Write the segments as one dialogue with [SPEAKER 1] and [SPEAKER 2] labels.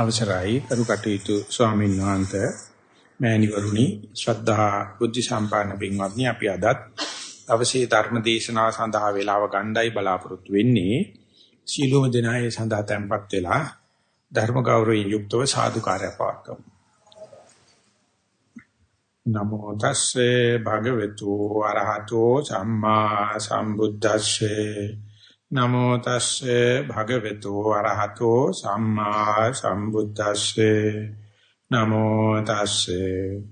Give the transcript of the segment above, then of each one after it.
[SPEAKER 1] අවසරයි. කරු කටයුතු ස්වාමීන් වහන්සේ මෑණිවරුනි ශ්‍රද්ධා බුද්ධ සම්පන්න පින්වත්නි අපි අදත් අවශ්‍ය ධර්ම දේශනාව සඳහා වේලාව ගණ්ඩායි බලාපොරොත්තු වෙන්නේ. සීලෝම දෙනායේ සඳහා tempත් වෙලා ධර්ම ගෞරවයෙන් යුක්තව සාදුකාරය පවත්වමු. නමෝ තස්සේ භගවතු අරහතෝ සම්මා සම්බුද්දස්සේ නමෝ තස්සේ භගවතු අරහතෝ සම්මා සම්බුද්දස්සේ. නමෝ තස්සේ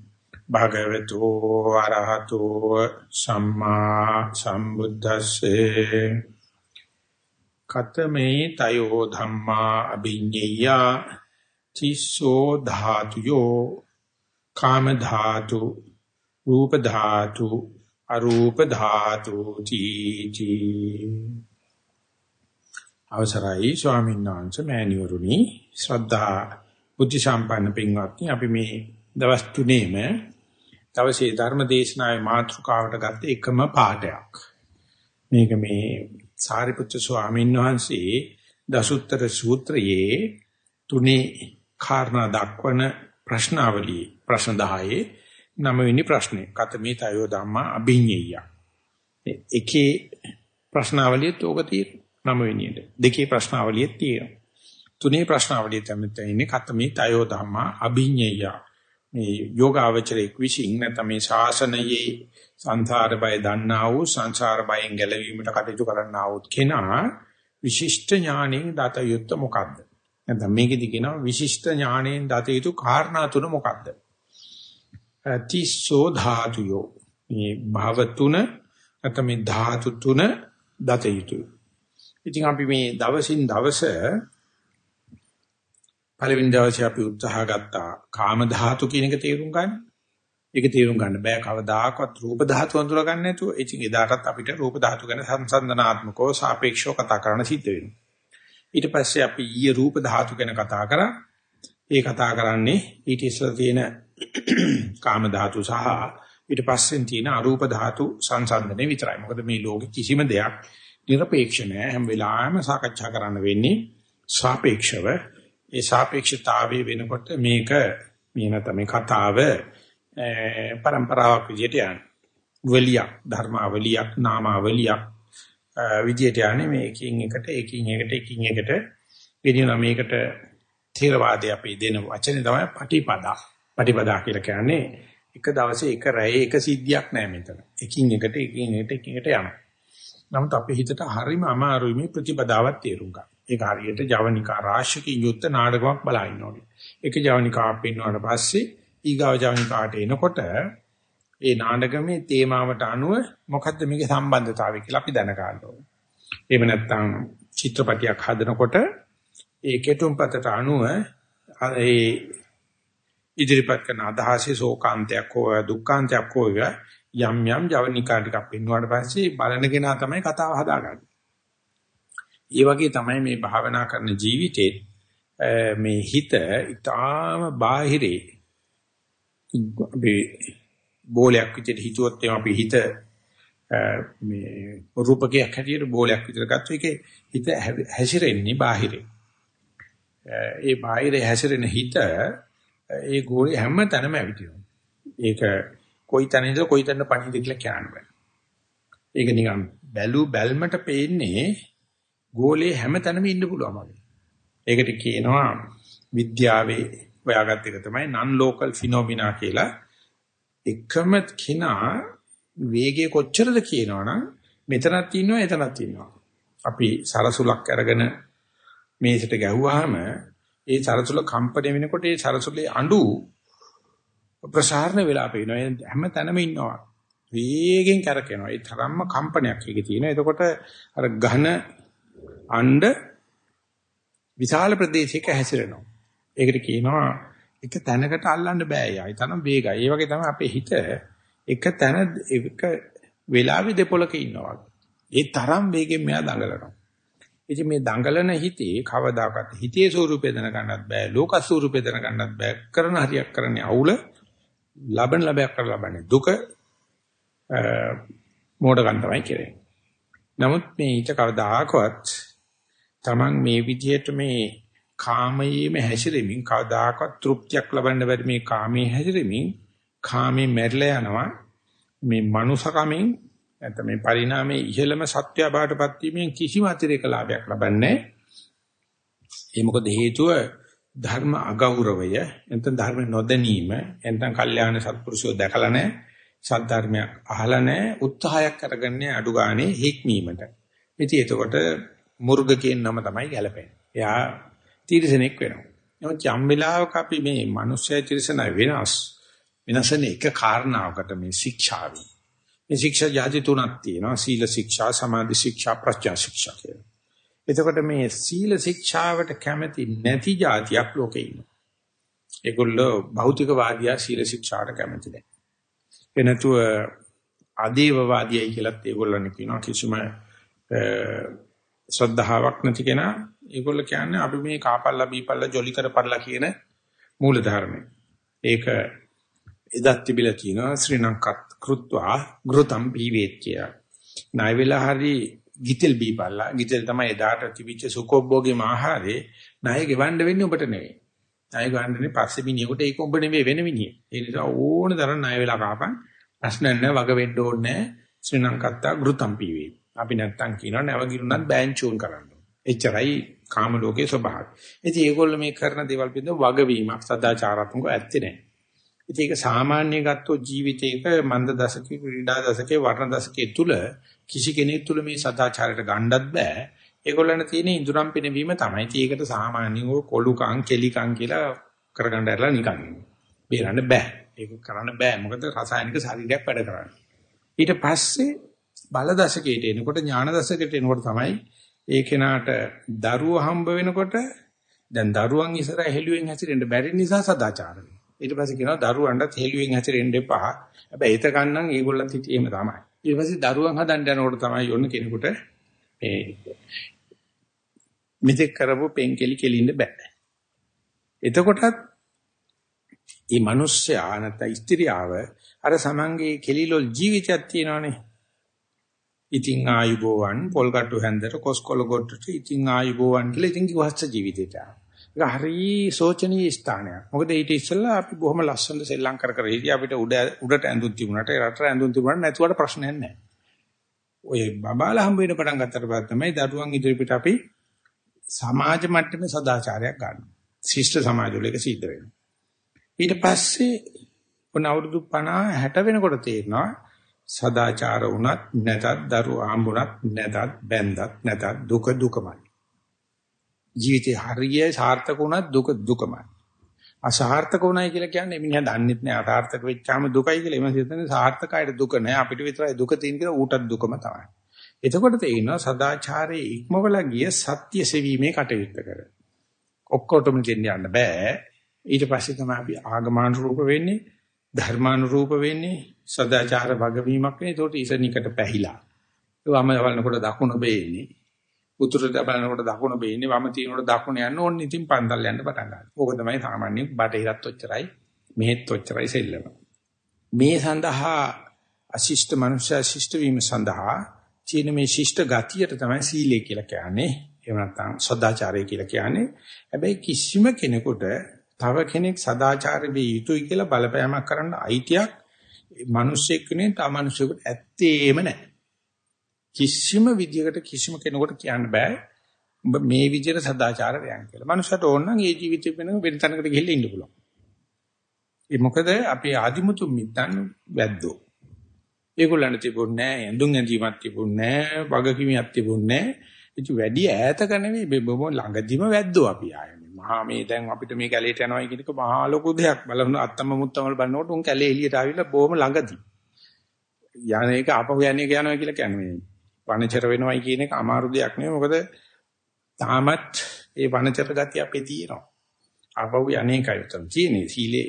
[SPEAKER 1] භගවතු අරහතෝ සම්මා සම්බුද්දස්සේ. කතමේ තයෝ ධම්මා අභිඤ්ඤය තිස්සෝ ධාතුයෝ කාම ධාතු රූප ධාතු අරූප ධාතු තීති අවසරයි ස්වාමීන් වහන්සේ මෑණිවරුනි. ශ්‍රද්ධා බුද්ධ සම්පන්න පින්වත්නි අපි මේ දවස් තුනේම දවසේ ධර්ම දේශනාවේ මාතෘකාවට ගත්ත එකම පාඩයක්. මේක මේ සාරිපුත්‍ර ස්වාමීන් වහන්සේ දසුත්තර සූත්‍රයේ තුනේ කාරණා දක්වන ප්‍රශ්නාවලියේ ප්‍රශ්න 10 නවවෙනි ප්‍රශ්නේ කතමේ තයෝ ධම්මා අභිඤ්ඤය. එකේ ප්‍රශ්නාවලියත් ඕක තියෙනවා. නවවෙනියට. දෙකේ ප්‍රශ්නාවලියෙත් තියෙනවා. තුනේ ප්‍රශ්නාවලිය තමයි තියෙන්නේ කතමේ තයෝ ධම්මා අභිඤ්ඤය. මේ යෝගාවචරයේ විශ්ින් නැත්නම් මේ ශාසනයේ සංසාර බය දන්නා වූ සංසාර බයෙන් ගැලවීමට කටයුතු කරන්නා වූ කෙනා විශිෂ්ට ඥාණයෙන් දත යුත්ත මොකද්ද? නැත්නම් මේකෙදි කියනවා විශිෂ්ට ඥාණයෙන් දත යුතු කාරණා තුන මොකද්ද? තිස්සෝ ධාතුයෝ මේ භව තුන නැත්නම් මේ ධාතු තුන දත යුතුයි. ඉතින් අපි මේ දවසින් දවස පළවෙනි දවසේ අපි උත්සාහ ගත්තා කාම ධාතු කියන එක තේරුම් ගන්න. ඒක තේරුම් ගන්න බෑ කවදාකවත් රූප ධාතු අඳුර ගන්න නැතුව. ඉතින් එදාටත් අපිට රූප ධාතු ගැන සංසන්දනාත්මකව සාපේක්ෂව කතා කරන්න සිද්ධ වෙනවා. ඊට පස්සේ අපි ඊයේ රූප ධාතු ගැන කතා කරා. ඒ කතා කරන්නේ ඊට ඉස්සර තියෙන කාම ධාතු සහ ඊට පස්සෙන් තියෙන අරූප ධාතු සංසන්දනය විතරයි. මොකද මේ ලෝකෙ කිසිම දෙයක් নিরপেක්ෂ නෑ. හැම වෙලාවෙම සාකච්ඡා කරන්න වෙන්නේ සාපේක්ෂව. ඒ සාපේක්ෂතාවයේ වෙනකොට මේක මේ නැත්නම් කතාව પરම්පරාවක් විදියට යන වලියක් ධර්මාවලියක් නාමාවලියක් විදියට යන්නේ මේකින් එකට එකින් එකට එකින් එකට. ගෙනියනවා මේකට ථේරවාදී අපි දෙන වචනේ තමයි පටිපදා. පටිපදා කියලා කියන්නේ එක දවසේ එක රැයේ එක සිද්ධියක් නෑ මෙතන. එකින් එකට එකින් එකට එකින් එකට යනවා. නමුත් අපේ හිතට හරිම අමාරුයි මේ ප්‍රතිපදාවක් තේරුම් ගන්න. ඒක හරියට ජවනිකා රාශියකින් යුක්ත නාටකයක් බලා ඉන්නෝනේ. ඒක ජවනිකාවක් පෙන්වුවාට පස්සේ ඊගාව ජවනිකාට එනකොට ඒ නාටකමේ තේමාවට අනුව මොකද්ද මේකේ සම්බන්ධතාවය කියලා අපි දැන ගන්න ඕනේ. එහෙම නැත්නම් චිත්‍රපටයක් හදනකොට ඒ කෙටුම්පතට අනුව ඒ ඉදිරිපත් කරන අදහසේ ශෝකාන්තයක් හෝ දුක්ඛාන්තයක් හෝ යම් යම් ජවනිකා ටිකක් පෙන්වුවාට පස්සේ බලන කෙනා තමයි කතාව හදාගන්නේ. ඒ වගේ තමයි මේ භාවනා කරන ජීවිතේ මේ හිත ඊටාම බාහිරේ අපි බෝලයක් විදිහට හිතුවොත් එම අපි හිත මේ රූපකයක් හැටියට බෝලයක් විතර ගත්ත එකේ හිත හැසිරෙන්නේ බාහිරේ. ඒ බාහිරේ හැසිරෙන හිත ඒ ගෝලේ හැම තැනම ඇවිදිනවා. ඒක කොයි තැනින්ද කොයි තැනට පණිද කියලා කියන්න බෑ. ඒක නිකන් බැලු බැල්මට පේන්නේ ගෝලේ හැම තැනම ඉන්න පුළුවන් වගේ. ඒකට කියනවා විද්‍යාවේ හොයාගත්ත එක තමයි non local phenomena කියලා. එකම කිනා වේගය කොච්චරද කියනවනම් මෙතනක් ඉන්නවා එතනක් ඉන්නවා. අපි සරසුලක් අරගෙන මේසට ගැහුවාම ඒ සරසුල කම්පණය වෙනකොට ඒ සරසුලේ අඬු ප්‍රසාරණ වෙලා පේනවා. හැම තැනම ඉන්නවා. වේගෙන් කරකිනවා. ඒ තරම්ම කම්පනයක් එකේ තියෙනවා. එතකොට අර ඝන අණ්ඩ විශාල ප්‍රදේශයක හැසිරෙනවා. ඒකට කියනවා එක තැනකට අල්ලන්න බෑ යා. ඒ තරම් වේගයි. ඒ වගේ තමයි අපේ හිත එක තැන එක වෙලාවෙ දෙපොලක ඉන්නවා. ඒ තරම් වේගෙන් මෙයා දඟලනවා. ඉතින් මේ දඟලන හිතේ කවදාකවත් හිතේ ස්වරූපය දැනගන්නත් බෑ. ලෝක ස්වරූපය දැනගන්නත් බෑ. කරන හරියක් කරන්නේ අවුල ලබන ලබයක් කර ලබන්නේ දුක මෝඩකම් තමයි කියන්නේ. නමුත් මේ ඊට කවදාකවත් Taman මේ විදිහට මේ කාමයේම හැසිරෙමින් කවදාකවත් තෘප්තියක් ලබන්න බැරි මේ කාමයේ හැසිරෙමින් කාමේ මැරිලා යනවා මේ මනුසකමෙන් නැත්නම් මේ පරිණාමයේ ඉහළම සත්‍ය බාටපත් වීමෙන් කිසිම අතිරේක ලාභයක් ලබන්නේ ඒ මොකද හේතුව ධර්ම අගෞරවය නැත්නම් ධර්ම නොදැනීම නැත්නම් කල්යාණ සත්පුරුෂයෝ දැකලා නැහැ සද්ධර්මයක් අහලා නැහැ උත්සාහයක් කරගන්නේ අඩු ගානේ හික්මීමට. ඉතින් එතකොට මුර්ග කියන නම තමයි ගැලපෙන්නේ එයා තීරසනෙක් වෙනවා. නමුත් යම් වෙලාවක අපි මේ මිනිස්සය තිරසන වෙනස් වෙනසන එක කාරණාවකට මේ ශික්ෂාවයි මේ ශික්ෂා જાති තුනක් තියෙනවා. සීල ශික්ෂා සමාධි ශික්ෂා ප්‍රඥා ශික්ෂා කියලා. එතකොට මේ සීල ශික්ෂාවට කැමති නැති જાතියක් ලෝකේ ඉන්නවා. ඒගොල්ලෝ භෞතිකවාදියා සීල ශික්ෂාවට කැමති නැහැ. එනතුව ආදීවවාදියයි කියලාත් ඒගොල්ලන් කියනවා කිසිම ශ්‍රද්ධාවක් නැති කෙනා ඒගොල්ලෝ කියන්නේ අපි මේ කාපල්ලා බීපල්ලා ජොලි කරපල්ලා කියන මූල ධර්මය. ඒක එදත් තිබිලා කියනවා ශ්‍රී ලංකත් කෘත්වා ගෘතම් පීවේච්චය. ණය වෙලා හරි ගිතෙල් බීපල්ලා ගිතෙල් තමයි එදාට තිබිච්ච සුකොබ්බෝගේ ආහාරේ ණය ගෙවන්න වෙන්නේ ඔබට නෙවෙයි. ණය ගන්නනේ පස්සේ මිනිහෙකුට ඒක ඔබ නෙවෙයි වෙන මිනිහෙ. ඒ නිසා ඕන තරම් ණය වෙලා කාපන් ප්‍රශ්න නැහැ වග වෙන්න ඕනේ ශ්‍රී ලංකත්තා ගෘතම් පීවේ. අපි නැත්තම් කියනවා නැවගිරුණත් බෑන්චූන් කරන්න. එච්චරයි කාම ලෝකයේ ස්වභාවය. ඉතින් ඒගොල්ලෝ මේ කරන දේවල් පිළිබඳව වගවීමක් සදාචාරාත්මකව ඇත්තේ නැහැ. ඉතින් ඒක සාමාන්‍ය ගත්තොත් ජීවිතයක මන්ද දශකයේ ක්‍රීඩා දශකයේ වර්ණ දශකයේ තුල කිසි කෙනෙක් තුල මේ සදාචාරයට ගණ්ඩත් බෑ. ඒගොල්ලන් තියෙන ඉඳුරම් පිනවීම තමයි. ඒකට සාමාන්‍යව කොලුකම් කෙලිකම් කියලා කරගන්න ඇරලා නිකන්. බේරන්න බෑ. ඒක කරන්න බෑ. මොකද රසායනික ශරීරයක් වැඩ කරන්නේ. ඊට පස්සේ බල දශකයට එනකොට ඥාන දශකයට එනකොට තමයි ඒ කෙනාට දරුව හම්බ වෙනකොට දැන් දරුවන් ඉස්සර හෙළුවෙන් හැසිරෙන්න බැරි නිසා සදාචාරය. ඊට පස්සේ කියනවා දරුවන්ට හෙළුවෙන් හැසිරෙන්න එපා. හැබැයි ඒත ගන්නන් ඒගොල්ලන්ත් හිටියේම තමයි. ඊට පස්සේ දරුවන් හදන්න යනකොට තමයි යොන්න කෙනෙකුට මේ මෙතෙක් කරපු පෙන්කෙලි කෙලින්න බෑ. එතකොටත් මේ මිනිස්සයා නැත්නම් ස්ත්‍රියව අර සමංගේ කෙලිලොල් ජීවිතයක් තියෙනවානේ. ඉතින් ආයුබෝවන් පොල්කට්ටු හැන්දට කොස්කොල ගොඩට ඉතින් ආයුබෝවන් කියලා ඉතින් කිව්වස්ස ජීවිතේට. ඒක හරි සෝචනීය ස්ථානයක්. මොකද ඊට ඉස්සෙල්ලා අපි බොහොම ලස්සනට සෙල්ලම් කර කර හිටියා අපිට උඩ උඩට ඇඳුම් තිබුණාට රටට ඇඳුම් තිබුණාට නැතුවට ප්‍රශ්නයක් නැහැ. ඔය බබාලා හම්බ වෙන පටන් ගත්තට පස්සේ තමයි දරුවන් ඉදිරියට අපි සමාජ මට්ටමේ සදාචාරයක් ගන්නවා. ශිෂ්ට සමාජවල එක සිද්ධ වෙනවා. ඊට පස්සේ ඔන්න අවුරුදු 50 60 වෙනකොට තේරෙනවා සදාචාර වුණත් නැතත් දරුවා හම්බුණත් නැතත් බැන්දත් නැතත් දුක දුකමයි. ජීවිතේ හරිය සාර්ථක වුණත් දුක දුකමයි. අසාර්ථක වුණයි කියලා කියන්නේ මිනිහා දන්නෙත් නෑ අසාර්ථක වෙච්චාම දුකයි කියලා. එමන් හිතන්නේ සාර්ථකයිට දුක නෑ අපිට විතරයි දුක තියෙන කියලා ඌටත් දුකම තමයි. එතකොට තේිනවා සදාචාරයේ ඉක්මවලා ගිය සත්‍ය සෙවීමේ කටයුත්ත කර. ඔක්කොටම දෙන්න බෑ. ඊට පස්සේ තමයි අපි ආගමානුරූප වෙන්නේ, ධර්මානුරූප වෙන්නේ, සදාචාර වගවීමක් වෙන්නේ. ඒකට ඉසනිකට පැහිලා. වම වලනකොට දකුණ බේන්නේ. උතුරට බලනකොට දකුණ බේන්නේ වම තියනකොට දකුණ යන්න ඕන්න ඉතින් පන්දල් යන්න පටන් ගන්නවා. ඕක තමයි සාමාන්‍ය බටහිරත් ඔච්චරයි මෙහෙත් ඔච්චරයි සෙල්ලම. මේ සඳහා අශිෂ්ට මනුෂ්‍ය ශිෂ්ට වීම සඳහා චීන මේ ශිෂ්ට ගතියට තමයි සීලය කියලා කියන්නේ. එහෙම නැත්නම් සදාචාරය කියලා කියන්නේ. හැබැයි කිසිම කෙනෙකුට තව කෙනෙක් සදාචාරී වේ යුතුයි කියලා බලපෑමක් කරන්න අයිතියක් මිනිස්සෙක් වෙනේ තව මිනිසෙකුට ඇත්තේම නැහැ. කිසිම විදියකට කිසිම කෙනෙකුට කියන්න බෑ ඔබ මේ විදියට සදාචාර වයන් කියලා. මනුස්සයට ඕන නම් ඒ ජීවිතේ වෙන වෙන තැනකට ගිහිල්ලා ඉන්න පුළුවන්. ඒ මොකද අපේ ආදිමුතු මිත්තන් වැද්දෝ. ඒගොල්ලන්ට තිබුණේ නෑ ඇඳුම් ඇඳීමක් තිබුණේ නෑ වගකීමක් තිබුණේ නෑ. ඉති වැඩි ඈතක නෙවෙයි බොම ළඟදිම වැද්දෝ අපි ආයේ. මහා මේ දැන් අපිට මේ කැලේට යනවා කියන එක මහා ලොකු දෙයක්. බලන්න අත්තම මුත්තම වල බලනකොට උන් කැලේ එළියට ආවිල්ලා බොහොම ළඟදී. යන්නේක අපහු යන්නේ යනවා කියලා කියන්නේ. වනචර වෙනවයි කියන එක අමාරු දෙයක් නෙවෙයි මොකද තාමත් ඒ වනචර ගතිය අපේ තියෙනවා. ආපහු අනේකයි උතන තියෙන්නේ සීලේ.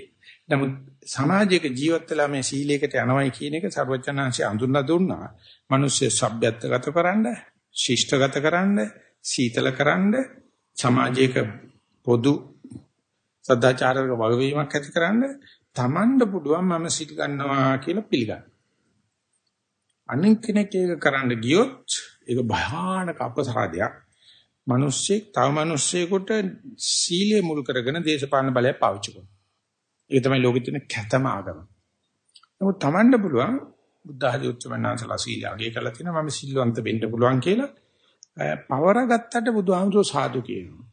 [SPEAKER 1] නමුත් සමාජයක ජීවත් වෙලා මේ සීලයකට යනවයි කියන එක සර්වඥාන්සේ අඳුන්ලා දුන්නා. මිනිස්සු සભ્યත්වගත කරන්න, ශිෂ්ටගත කරන්න, සීතල කරන්න, සමාජයක පොදු සදාචාරක වගවීමක් ඇති කරන්න තමන්ට පුළුවන් මම සිල් ගන්නවා කියලා පිළිගන්න. අනික් කෙනෙක් ඒක කරන්න ගියොත් ඒක භයානක අපසාදයක්. මිනිස්සෙක් තව මිනිස්සෙකුට සීලය මුල් කරගෙන දේශපාලන බලය පාවිච්චි කරනවා. ඒක තමයි ලෝකෙ තියෙන කැතම ආගම. නමුත් Tamanne පුළුවන් බුද්ධ ආදී උච්චමනාසලා සීලය අගය කරලා තිනවා මම සිල්වන්ත වෙන්න පුළුවන් කියලා. පවර ගත්තට බුදුහාමුදුරෝ සාදු කියනවා.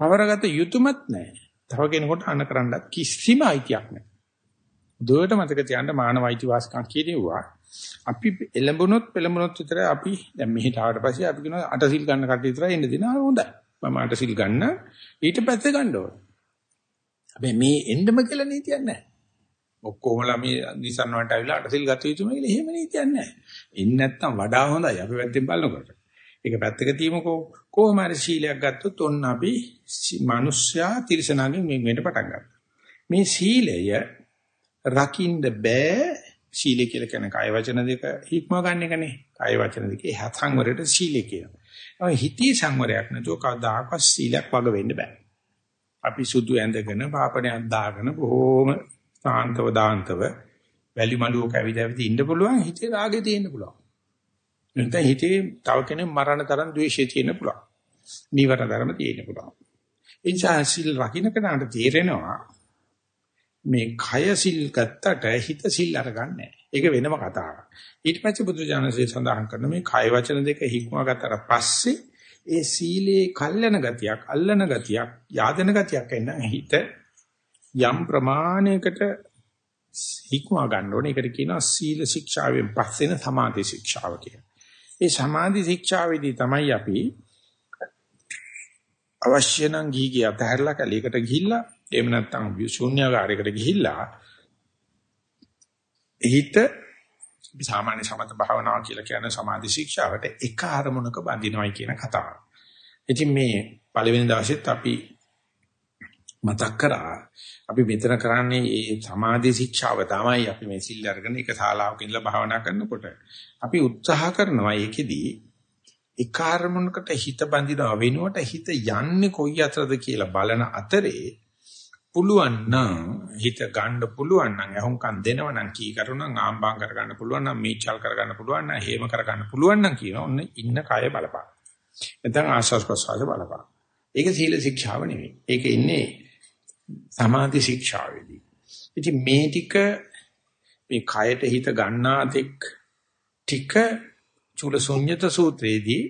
[SPEAKER 1] පවර ගත යුතුයමත් නැහැ. තව කෙනෙකුට අන කරන්නත් කිසිම අයිතියක් නැහැ. දුවට මතක තියාගන්න මානව අයිතිවාසිකම් කියනවා. අපි එළඹුණොත් පෙළඹුණොත් විතරයි අපි දැන් මෙහෙට ආවට පස්සේ අපි කියනවා අටසිල් ගන්න කට විතරයි එන්න දෙනවා හොඳයි. මම අටසිල් ගන්න ඊට පස්සේ ගන්න ඕන. හැබැයි මේ එන්නම කියලා නීතියක් නැහැ. ඔක්කොමලා මේ නිසන් වලට ආවිලා අටසිල් ගත යුතුම කියලා එහෙම නීතියක් නැහැ. එන්නේ නැත්තම් වඩා හොඳයි අපි පැත්තෙන් බලනකොට. ඒක පැත්තක තියමුකෝ කොහොම හරි සීලයක් ගත්තොත් ඔන්න අපි මිනිස්සයා තිරසනාගෙන් වෙන් වෙන්න පටන් ගන්නවා. මේ සීලය රකින්න බෑ සීලය කියලා කියන්නේ කාය වචන දෙක හික්ම ගන්න එකනේ. කාය වචන දෙකේ හත් සංවරයට සීලය කියනවා. හිතේ සංවරයක් නැතුව කවදාකවත් සීලයක් වග වෙන්න බෑ. අපි සුදු ඇඳගෙන පාපණයක් දාගෙන බොහොම සාන්තව දාන්තව වැලි මලුවක ඇවිද ඇවිද ඉන්න පුළුවන් හිතේ රාගෙ තියෙන්න පුළුවන්. නැත්නම් හිතේ තව කෙනෙක් මරණ තරම් ද්වේෂය තියෙන්න පුළුවන්. නීවරණ ධර්ම තියෙන්න පුළුවන්. ඒ නිසා සීල් රකින්න කෙනාට තේරෙනවා මේ කය සිල් ගත්තට හිත සිල් අරගන්නේ ඒක වෙනම කතාවක්. ඊට පස්සේ බුදුජානසී සඳහන් කරන මේ කය වචන දෙක හික්මවා ගත්තට පස්සේ ඒ සීලේ කල්යන ගතියක්, අල්ලන ගතියක්, යාදන ගතියක් එන්න හිත යම් ප්‍රමාණයකට හික්මවා ගන්න ඕනේ. ඒකට කියනවා සීල ශික්ෂාවෙන් පස්සේන සමාධි ශික්ෂාව කියලා. ඒ සමාධි ශික්ෂාවේදී තමයි අපි අවශ්‍ය නම් ගිහි අතහැරලා කැලේකට ගිහිල්ලා එහෙම නැත්නම් ශූන්‍යාකාරයකට ගිහිල්ලා හිත සාමාන්‍ය සමත භාවනාව කියලා කියන සමාධි ශික්ෂාවට එක අරමුණක බඳිනවයි කියන කතාව. ඉතින් මේ පළවෙනි දවසෙත් අපි මතක් කරා අපි මෙතන කරන්නේ මේ සමාධි ශික්ෂාව තමයි අපි මේ සිල් අරගෙන එක ශාලාවක ඉඳලා භාවනා කරනකොට අපි උත්සාහ කරනවා ඒකෙදී එක අරමුණකට හිත බඳිනව වෙනුවට හිත යන්නේ කොයි අතරද කියලා බලන අතරේ පුළුවන් නම් හිත ගන්න පුළුවන් නම් අහුම්කම් දෙනව නම් කී කරුණම් ආම්බාම් කරගන්න පුළුවන් නම් මීචල් කරගන්න පුළුවන් නම් හේම කරගන්න පුළුවන් නම් කියන ඔන්න ඉන්න කය බලපං. නැත්නම් ආශස් ප්‍රසවාස බලපං. ඒක සීල ශික්ෂාව නෙවෙයි. ඒක ඉන්නේ සමාධි ශික්ෂාවේදී. ඉතින් මේ ටික මේ කයට හිත ගන්නාතෙක් ටික චූල ශුන්්‍යත සූත්‍රයේදී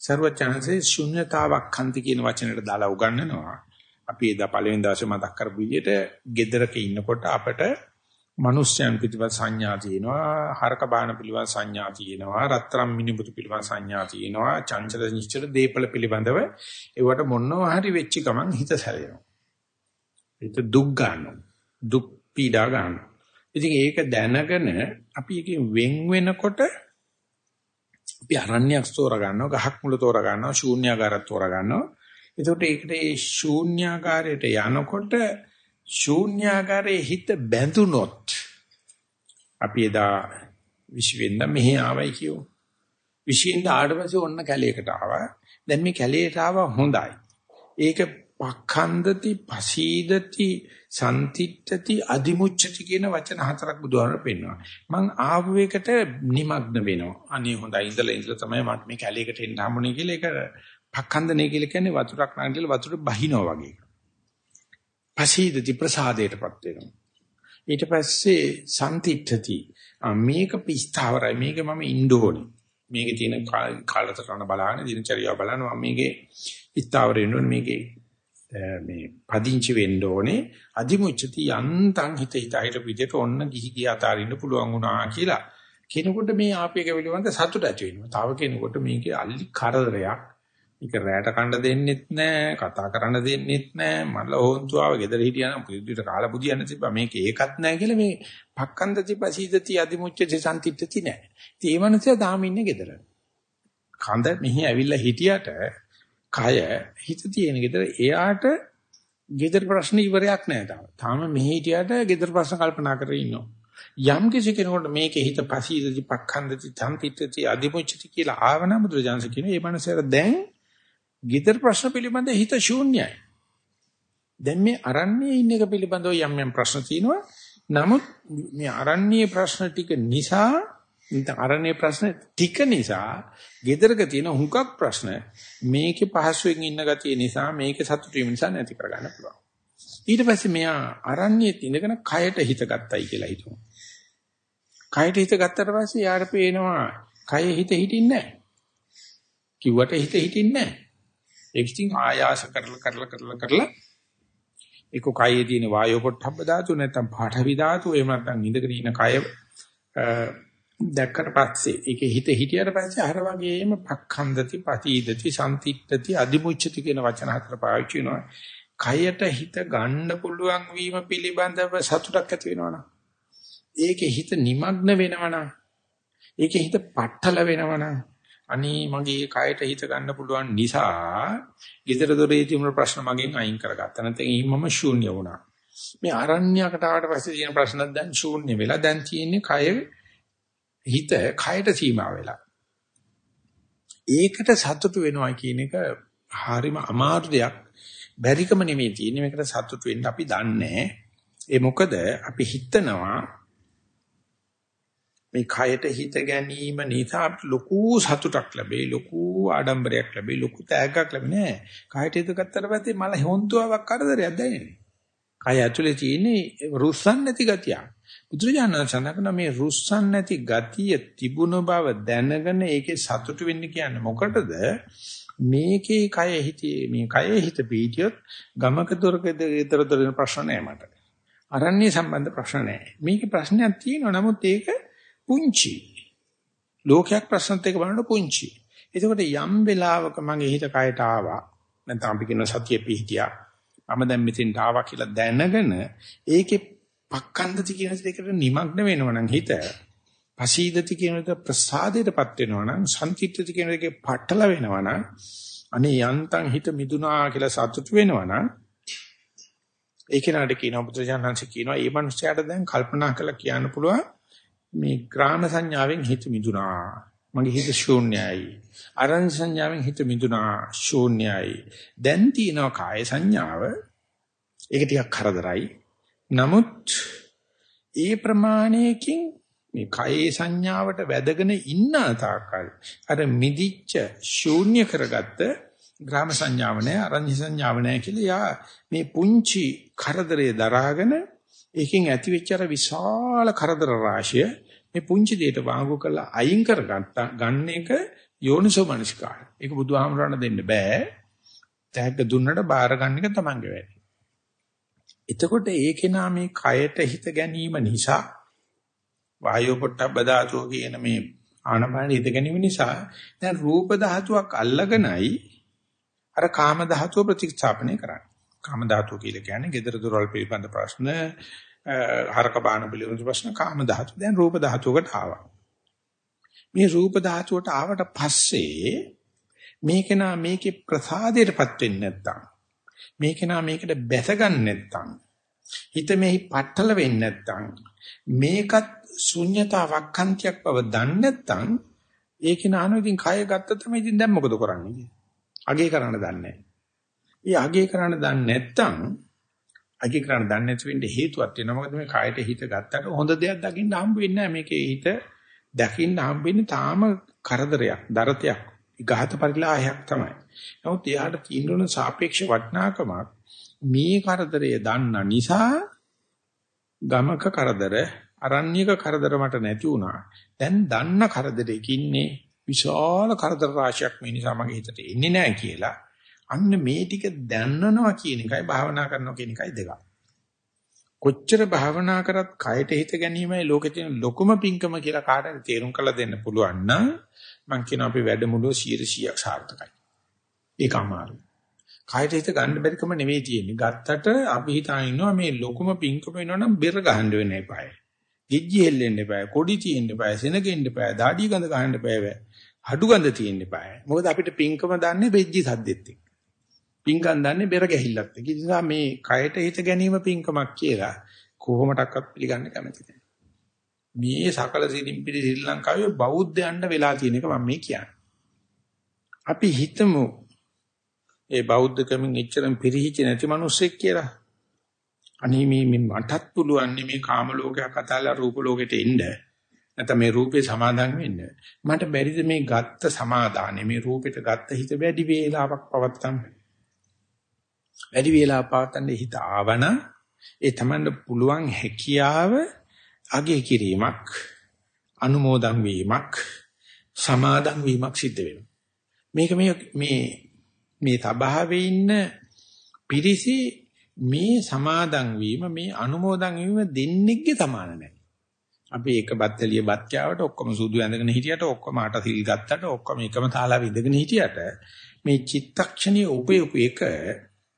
[SPEAKER 1] ਸਰවචනසේ ශුන්්‍යතාවක් ඛන්ති කියන වචනයට දාලා උගන්වනවා. අපි එදා පළවෙනි දවසේ මතක් කරපු විදිහට gedaraක ඉන්නකොට අපට මිනිස්යන් පිටිපස්ස සංඥා තියෙනවා හරක බාන පිළිවන් සංඥා තියෙනවා රත්තරම් මිනිබුතු පිළිවන් සංඥා තියෙනවා චංචල නිශ්චල දීපල පිළිබඳව ඒවට මොනවා හරි වෙච්ච ගමන් හිත සැලෙනවා. හිත දුක් ගන්නවා. දුක් පීඩා ගන්නවා. ඉතින් ඒක දැනගෙන අපි එකෙන් වෙන් වෙනකොට අපි අරණ්‍යයක් තෝරා ගන්නවා ගහක් මුල තෝරා ගන්නවා ශූන්‍යාකාරයක් තෝරා ගන්නවා. එතකොට ඒකට ඒ ශූන්‍යාකාරයට යනකොට ශූන්‍යාකාරයේ හිත බැඳුනොත් අපි එදා විශ්වෙන්ද මෙහි ආවයි කියෝ. විශ්වෙන්ද ආඩපස්සේ ඔන්න කැලේකට ආවා. දැන් මේ කැලේට ආවා හොඳයි. ඒක පක්ඛන්දති පසීදති සම්තිත්‍ත්‍ති අදිමුච්ඡති කියන වචන හතරක් බුදුහාමර පෙන්වනවා. මං ආපු එකට নিমগ্ন වෙනවා. අනේ හොඳයි ඉඳලා ඉඳලා තමයි මට මේ කැලේකට එන්න හම්බුනේ කියලා ඒක පක්ඛන්දනේ කියලා කියන්නේ වතුරක් නැගිටලා වතුර බහිනවා වගේ. පසීදති ප්‍රසාදයටපත් වෙනවා. ඊට පස්සේ සම්තිත්‍ත්‍ති මේක පිස්තාවරයි මේක මම ඉන්න ඕනේ. මේකේ තියෙන කාලතරණ බලන දිනචරියාව බලනවා මේකේ පිස්තාවර වෙන්න ඕනේ මේකේ මේ පදිංචි වෙන්න ඕනේ අදිමුච්චති යන්තම් හිත හිත හිට විදිහට ඔන්න ගිහි ගිය අතාරින්න පුළුවන් වුණා කියලා කෙනෙකුට මේ ආපේක පිළිබඳ සතුට ඇති වෙනවා. තව කෙනෙකුට මේකේ අල්ලි කරදරයක් මේක රැයට කන්න දෙන්නෙත් නෑ කතා කරන්න දෙන්නෙත් නෑ. මල හොන්තුාව ගෙදර හිටියනම් පුදුට කාලා පුදියන්න තිබ්බා. මේක ඒකත් නෑ කියලා මේ පක්කන්දති පසීදති අදිමුච්චති සම්තිත්‍ත්‍ති නෑ. ඉතින් ඒ මනුස්සයා තාම ඉන්නේ ගෙදර. කඳ මෙහි ඇවිල්ලා හිටියට කය හිත තියෙන ගෙදර. එයාට ගෙදර ප්‍රශ්න ඉවරයක් නෑ තාම. තාම මෙහි හිටියට ගෙදර ප්‍රශ්න කල්පනා කරගෙන ඉන්නවා. යම් කිසි කෙනෙකුට මේකේ හිත පසීදති පක්ඛන්දති සම්තිත්‍ත්‍ති අදිමුච්චති කියලා ආවනම් බුදුරජාණන් කියන මේ මනුස්සයාට දැන් ගිතර ප්‍රශ්න පිළිබඳ හිත ශූන්‍යයි. දැන් මේ අරන්නේ ඉන්න එක පිළිබඳව යම් යම් ප්‍රශ්න තියෙනවා. නමුත් මේ අරන්නේ ප්‍රශ්න ටික නිසා නැත්නම් අරණේ ප්‍රශ්න ටික නිසා gedaraක තියෙන හුඟක් ප්‍රශ්න මේකේ පහසුවෙන් ඉන්න ගතිය නිසා මේකේ සතුටු වීම නිසා නැති කරගන්න පුළුවන්. ඊට පස්සේ මෙයා අරණ්‍යයේ ඉඳගෙන කයට හිත ගත්තයි කියලා හිතමු. කයට හිත ගත්තට පස්සේ යාර පේනවා කය හිත හිටින්නේ නැහැ. කිව්වට හිත හිටින්නේ නැහැ. ඒක ඉතින් ආයාස කරලා කරලා කරලා කරලා ඒක කයේ තියෙන වායෝ පොට්ටබ්බ ධාතු නැත්නම් පාඨවි ධාතු එහෙම නැත්නම් ඉඳගෙන ඉන කය දැක්කට පස්සේ ඒකේ හිත හිටියට පස්සේ අර වගේම පක්ඛන්දති පතීදති සම්තිත්තති අදිමුච්ඡති කියන වචන හතර පාවිච්චි වෙනවා. කයට හිත ගන්න පුළුවන් වීම පිළිබඳව සතුටක් ඇති වෙනවනම් ඒකේ හිත নিমগ্ন වෙනවනම් ඒකේ හිත පట్టල වෙනවනම් අනේ මගේ කයට හිත ගන්න පුළුවන් නිසා ගෙදර දොරේ තිබුණු ප්‍රශ්න මගෙන් අයින් කරගත්තා. නැත්නම් මම ශූන්‍ය වුණා. මේ අරණ්‍යයකට ආවට පස්සේ තියෙන ප්‍රශ්නත් දැන් ශූන්‍ය වෙලා දැන් තියෙන්නේ කය හිත කයට සීමා වෙලා. ඒකට සතුටු වෙනවා කියන එක හරිම අමාරු දෙයක්. බැරිකම නෙමෙයි තියෙන්නේ. මේකට සතුටු වෙන්න අපි දන්නේ ඒ මොකද අපි හිතනවා මේ කයට හිත ගැනීම නිසා ලොකු සතුටක් ලැබෙයි ලොකු ආඩම්බරයක් ලැබෙයි ලොකු තෑග්ගක් ලැබෙන්නේ නැහැ. කයට හිත ගත්තට පස්සේ මල හොන්තුවක් කරදරයක් දැනෙන්නේ. කය ඇතුලේ තියෙන්නේ රුස්සන් නැති ගතිය. බුදුරජාණන් සඳහන් මේ රුස්සන් නැති ගතිය තිබුණ බව දැනගෙන ඒකේ සතුට වෙන්න කියන්නේ මොකටද? මේකේ කය හිතේ මේ කය හිත පීතියොත් ගමක දොරක ඊතර දොරින් ප්‍රශ්න නැහැ මට. අරණ්‍ය සම්බන්ධ ප්‍රශ්න නැහැ. මේකේ ප්‍රශ්නයක් තියෙනවා නමුත් ඒක පුංචි. ලෝකයක් ප්‍රශ්නත් එක බලනකොට පුංචි. එතකොට යම් වෙලාවක මගේ හිත කයට ආවා. නැත්නම් අපි කියන සතිය පිහිටියා. මම දැන් මෙතෙන්ට ආවා කියලා දැනගෙන ඒකේ පක්කන්දති කියන දෙයකට নিমগ্ন වෙනවා නම් හිත පසීදති කියන දේ ප්‍රසාදයටපත් වෙනවා නම් සම්තිත්‍ත්‍ති කියන එකේ පටල වෙනවා නම් අනේ යන්තම් හිත මිදුනා කියලා සතුටු වෙනවා නම් ඒ කෙනාට කියනවා බුදුජානන්සේ කියනවා මේ මනුස්සයාට දැන් කල්පනා කරලා කියන්න පුළුවන් මේ ග්‍රාම සංඥාවෙන් හිත මිදුනා. මගේ හිත ශූන්‍යයි. අරන් සංඥාවෙන් හිත මිදුනා ශූන්‍යයි. දැන් තියෙනවා කාය සංඥාව. ඒක ටිකක් කරදරයි. නමුත් ඒ ප්‍රමාණයකින් මේ කායේ සංඥාවට වැදගෙන ඉන්න තාක්කල් අර මිදිච්ච ශූන්‍ය කරගත්ත ග්‍රාම සංඥාව නැහැ අරඤ්‍ය සංඥාව නැහැ කියලා යා මේ පුංචි කරදරේ දරාගෙන ඒකෙන් ඇතිවෙච්ච අර විශාල කරදර රාශිය මේ පුංචි දෙයට වාංගු කරලා අයින් කරගත්තා ගන්න එක යෝනිසෝ මනසිකාර. ඒක බුදුහාමරණ දෙන්න බෑ. තෑග්ග දුන්නට බාර ගන්න එක තමන්ගේ වැඩ. එතකොට ඒකේ නාමේ කයට හිත ගැනීම නිසා වායෝ පොට්ටබ්බ ධාතුව කියන මේ ආනපාන හිත ගැනීම නිසා දැන් රූප ධාතුවක් අල්ලගෙනයි අර කාම ධාතුව ප්‍රතිස්ථාපනය කරන්නේ. කාම ධාතුව කියලා කියන්නේ gedara dorwal පිළිබඳ ප්‍රශ්න හරක බාන පිළිබඳ ප්‍රශ්න කාම ධාතු. දැන් රූප ධාතුවකට ආවා. මේ රූප ධාතුවට ආවට පස්සේ මේක නා මේකේ ප්‍රසාදයටපත් වෙන්නේ නැත්තම් මේක නා මේකට බැස ගන්න නැත්තම් හිත මෙහි පట్టල වෙන්නේ නැත්තම් මේකත් ශුන්්‍යතාවක් කන්තියක් බව දන්නේ නැත්තම් ඒක නානෝ ඉතින් කය ගත්ත තමයි ඉතින් දැන් මොකද කරන්නේ? අගේ කරන්න දන්නේ නැහැ. ඒ අගේ කරන්න දන්නේ නැත්තම් අගේ කරන්න දන්නේ නැති වෙන්න හේතුවක් තියෙනවා. මොකද මේ කායට හිත ගත්තට හොඳ දෙයක් දකින්න හම්බ වෙන්නේ නැහැ. මේකේ හිත දකින්න හම්බ වෙන්නේ තාම කරදරයක්, දරතයක්, ඉඝාත පරිලාහයක් තමයි. නමුත් එයාට තියෙන සාපේක්ෂ වටිනාකමක් මේ කරදරය දන්න නිසා ගමක කරදර, අරණ්‍යක කරදර මට නැති වුණා. දැන් දන්න කරදරයක ඉන්නේ විශාල කරදර රාශියක් මේ නිසා මගේ හිතට එන්නේ නැහැ කියලා අන්න මේ ටික දැනනවා කියන එකයි භාවනා කරනවා කියන එකයි දෙක. කොච්චර භාවනා කරත් කයට හිත ගැනීමයි ලෝකේ තියෙන ලොකුම පිංකම කියලා කාටද තේරුම් කරලා දෙන්න පුළුවන් නම් මම කියන අපි වැඩමුළුව 100ක් සාර්ථකයි. ඒක අමාරුයි. කයට හිත ගන්න බැරිකම නෙවෙයි තියෙන්නේ. ගත්තට අපි හිතාන ඉන්නවා මේ ලොකුම පිංකම වෙනවනම් බෙර ගහන්න වෙන්නේ නැපාය. ගිජ්ජි හෙල්ලෙන්න එපා. කොඩි තියෙන්න එපා. සෙනගෙන්න එපා. දාඩිය ගඳ ගහන්න එපා. හඩු ගඳ තියෙන්න එපා. මොකද අපිට පිංකම දන්නේ වෙජ්ජි සද්දෙත් එක්ක. පිංකම් දන්නේ බෙර ගැහිල්ලත්. ඒ නිසා මේ කයට හිත ගැනීම පිංකමක් කියලා කොහොමඩක්වත් පිළිගන්න කැමති නැහැ. මේ සකල සිරිම්පිරි ශ්‍රී ලංකාවේ බෞද්ධයන්ට වෙලා තියෙන එක මම මේ කියන්නේ. අපි හිතමු ඒ බෞද්ධකමින් එච්චරම පිරිහිච්ච නැති මිනිස්සෙක් කියලා. අනේ මේ මටත් පුළුවන් මේ කාම ලෝකයක් අතල්ලා රූප ලෝකෙට එන්න. නැත්නම් මේ රූපේ සමාදන් වෙන්න. මට බැරිද මේ ගත්ත සමාදානෙ මේ රූපෙට ගත්ත හිත වැඩි වේලාවක් පවත්තන්න. වැඩි වේලාවක් පවත්තන්න හිත ආවන ඒ තමන්ට පුළුවන් හැකියාව අගේ කිරීමක් අනුමෝදන් වීමක් සමාදන් වීමක් සිද්ධ වෙනවා. මේක මේ මේ මේ තබාවේ ඉන්න පිරිසි මේ සමාදන් වීම මේ අනුමෝදන් වීම දෙන්නෙක්ගේ සමාන නැහැ. අපි එක බත්තලිය බත් කෑවට ඔක්කොම සුදු ඇඳගෙන හිටියට ඔක්කොම අට සිල් ගත්තට ඔක්කොම එකම තාලාවේ ඉඳගෙන හිටියට මේ චිත්තක්ෂණයේ උපයපු එක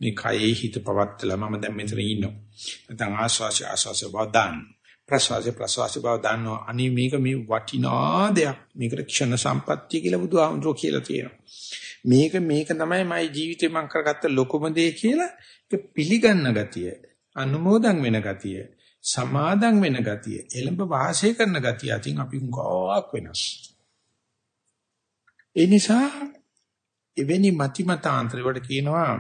[SPEAKER 1] මේ කයේ හිත පවත්තලා මම දැන් මෙතන ඉන්නවා. නැත්නම් ආස්වාසි ආස්වාසි බවදාන් ප්‍රසවාසි ප්‍රසවාසි බවදාන් අනි මේක මේ වටිනා දෙයක්. මේකට ක්ෂණ සම්පත්තිය කියලා බුදුහාමුදුරුවෝ කියලා තියෙනවා. මේක මේක තමයි මගේ ජීවිතේ මම කරගත්ත ලොකුම දේ කියලා ඒක පිළිගන්න ගතිය අනුමෝදන් වෙන ගතිය සමාදන් වෙන ගතිය එළඹ වාසය කරන ගතිය අතින් අපි ගොඩක් වෙනස් ඒ නිසා එවැනි මතිමතාන්තර වලට කියනවා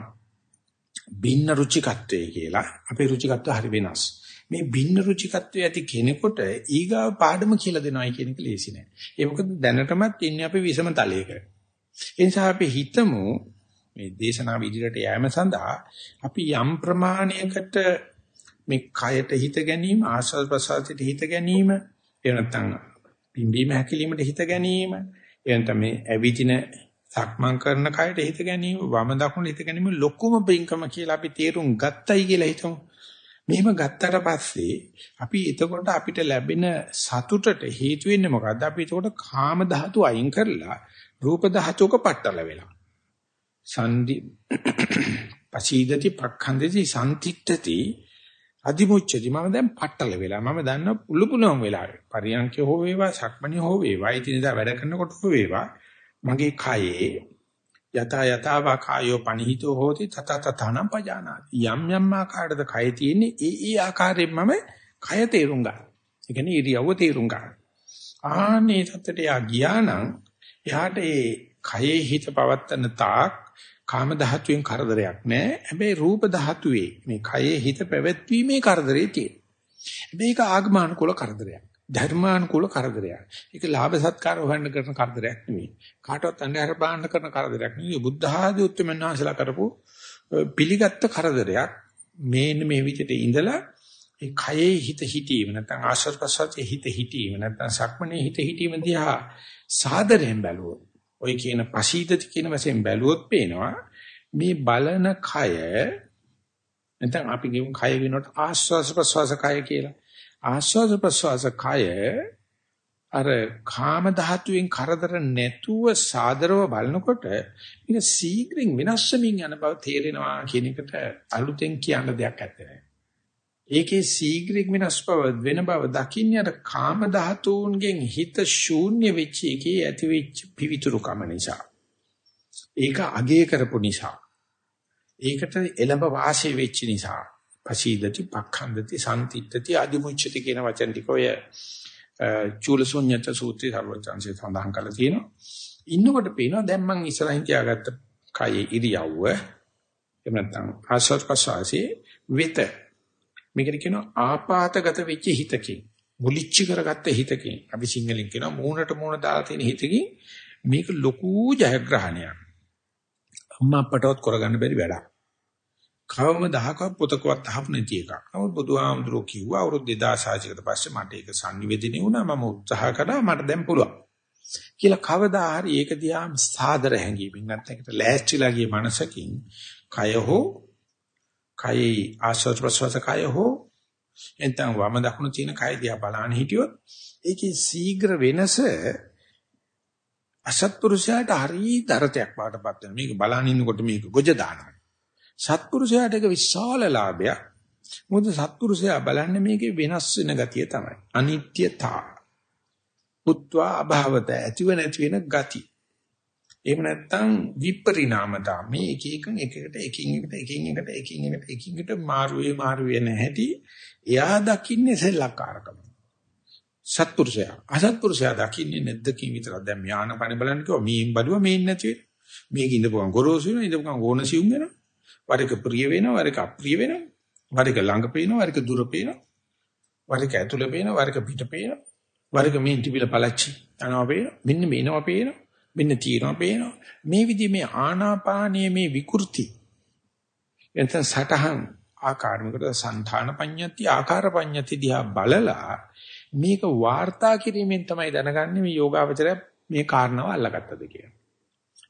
[SPEAKER 1] බින්න රුචිකත්වය කියලා අපේ රුචිකත්වය හරි වෙනස්. මේ බින්න රුචිකත්වය ඇති කෙනෙකුට ඊගාව පාඩම කියලා දෙනවයි කියන එක ලේසි නෑ. ඒ මොකද දැනටමත් ඉන්නේ අපි විසම තලයක. ඒ නිසා අපි හිතමු මේ දේශනාව ඉදිරියට යෑම සඳහා අපි යම් ප්‍රමාණයකට මේ කයට හිත ගැනීම ආස්වාද ප්‍රසආසයට හිත ගැනීම එහෙම නැත්නම් පිම්බීම හැකිලීමට හිත ගැනීම එහෙම තමයි ඇවිදින සක්මන් කරන කයට හිත ගැනීම වම දකුණ හිත ගැනීම ලොකුම බින්කම කියලා අපි තේරුම් ගත්තයි කියලා හිතමු. මෙහෙම ගත්තට පස්සේ අපි එතකොට අපිට ලැබෙන සතුටට හේතු වෙන්නේ මොකද්ද? අපි එතකොට කාම ධාතු අයින් කරලා රූප ධාතුක පටල වෙලා. සන්දි පසීදති පක්ඛන්දති සම්තිත්තති අදිමුච්චති මම දැන් පටල වෙලා මම දන්න පුළුපුලම් වෙලාවේ පරියන්ක හෝ වේවා සක්මණේ හෝ වේවා ඉතින් දා වැඩ කරනකොට හෝ වේවා මගේ කයේ යත යතවා කායෝ පනිහිතෝ හෝති තත තතනම් පජානාති යම් යම් ආකාරයකද කය තියෙන්නේ ඒ ඒ ආකාරයෙන් මම කය තේරුම් ගන්න. ඒ කියන්නේ ඉරියව්ව තේරුම් ගන්න. ආන්නේ තත්ත්වයට යා ගියා නම් එයාට ඒ කයේ හිත පවත්තන තාක් කාම ධාතුවෙන් කරදරයක් නැහැ. හැබැයි රූප ධාතුවේ මේ කයේ හිත පැවැත්වීමේ කරදරේ තියෙනවා. මේක ආගමනුකූල කරදරයක්. ධර්මානුකූල කරදරයක්. ඒක ලාභ සත්කාර හොයන්න කරන කරදරයක් නෙවෙයි. කාටවත් අnder බාහන්න කරන කරදරයක් නෙවෙයි. බුද්ධ ආදී උත්තරමන් වහන්සේලා කරපු පිළිගත්ත කරදරයක්. මේන්න මේ විදිහට ඉඳලා ඒ කයේ හිත හිටීම නැත්නම් ආශ්‍රව ප්‍රසවාසයේ හිත හිටීම නැත්නම් සක්මනේ හිත හිටීම දිහා සාදරයෙන් බැලුවොත් ඔය කියන පශීදති කියන වශයෙන් බැලුවොත් පේනවා මේ බලන කය නැත්නම් අපි කියමු කය වෙනකොට ආස්වාස ප්‍රස්වාස කය කියලා. ආස්වාස ප්‍රස්වාස කය අර කාම ධාතුවෙන් කරදර නැතුව සාදරව බලනකොට මේක සීඝ්‍රයෙන් වෙනස් වෙමින් යන බව තේරෙනවා කියන එකට අලුතෙන් කියන්න දෙයක් නැහැ. ඒකේ සීඝ්‍රයෙන් වෙනස් බව වෙන බව දකින්නේ අර කාම ධාතුන්ගෙන් හිත ශූන්‍ය වෙච්ච එකේ ඇති වෙච්ච පිවිතුරු කම නිසා. ඒක අගේ කරපු නිසා. ඒකට එළඹ වාසය වෙච්ච නිසා. පසීදති පක්ඛන්දති සම්තිත්‍ත්‍ති අදිමුච්ඡති කියන වචන ටික ඔය චූලසුඤ්ඤත සූත්‍රය සර්වචන්සේ සඳහන් කරලා තියෙනවා. ඉන්නකොට පේනවා දැන් මං ඉස්සරහින් තියාගත්ත කයේ ඉරියව්ව එහෙම නැත්නම් ආස්වාද ප්‍රසවාසයේ වෙත මේකට කියනවා ආපాతගත වෙච්ච හිතකින් මුලිච්ච කරගත්ත හිතකින්. අපි සිංහලෙන් කියනවා මූණට මූණ දාලා තියෙන හිතකින් මේක ලොකු ජයග්‍රහණයක්. අම්මා අපටවත් කරගන්න බැරි වැඩක්. කවමදාක පොතකවත් අහපු නැති එකක්. නමුත් බුදුහාමුදුරුවෝ කිව්වා අවුරුදු 2600 කට පස්සේ මට ඒක sannivedana වුණා මම උත්සාහ කළා මට දැන් පුළුවන්. කියලා කවදා හරි ඒක දිහා සාදර හැඟීමෙන් නැත්නම් ඒකට ලෑස්තිලා ගිය මනසකින් කය හෝ කයි ආශ්වාස ප්‍රශ්වාස කය හෝ එතන වම දකුණු තියෙන කය දිහා බලන්න හිටියොත් ඒකේ ශීඝ්‍ර වෙනස අසත්පුරුෂයාට හරි දරතයක් වඩපත් වෙනවා. මේක බලන් ඉන්නකොට මේක ගොජ දානවා. සත්පුරුෂයාට ඒක විශාල ලාභයක්. මොකද සත්පුරුෂයා බලන්නේ මේකේ වෙනස් වෙන ගතිය තමයි. අනිත්‍යතා. පුත්වා අභාවත ඇතිව නැති වෙන ගති. එහෙම නැත්නම් විපරිණාමතා මේ එක එකන් එකකට එකින් එකට එකින් එකට එකින් එකට එකින් එකට මාරුවේ මාරුවේ නැහැටි එයා දකින්නේ සෙල්ලක්කාරකම සත්පුරුෂයා අසත්පුරුෂයා දකින්නේ නැද්දකින් විතරක් දැන් ඥාන පණ බලන්න කිව්වා මේන් බලුවා මේන් නැති වෙන මේක ඉඳපුවම ගොරෝසු වෙනවා ඉඳපුවම ඕනසියුම් වෙනවා වරක ප්‍රිය වෙනවා වරක අප්‍රිය වෙනවා වරක ළඟ පේනවා වරක දුර පේනවා වරක ඇතුළ පේනවා වරක පිට පේනවා වර්ග මේ තිබිල පළච්චි යනවා පේන මෙන්න මේනවා පේන මෙන්න තියෙනවා පේනවා මේ විදිහේ මේ ආනාපානීය මේ විකෘති එතන සටහන් ආකාරමකට సంධාන පඤ්ඤති ආකාර පඤ්ඤති දිහා බලලා මේක වාර්තා කිරීමෙන් තමයි දැනගන්නේ මේ යෝගාවචරය මේ කාරණාව අල්ලගත්තද කියලා.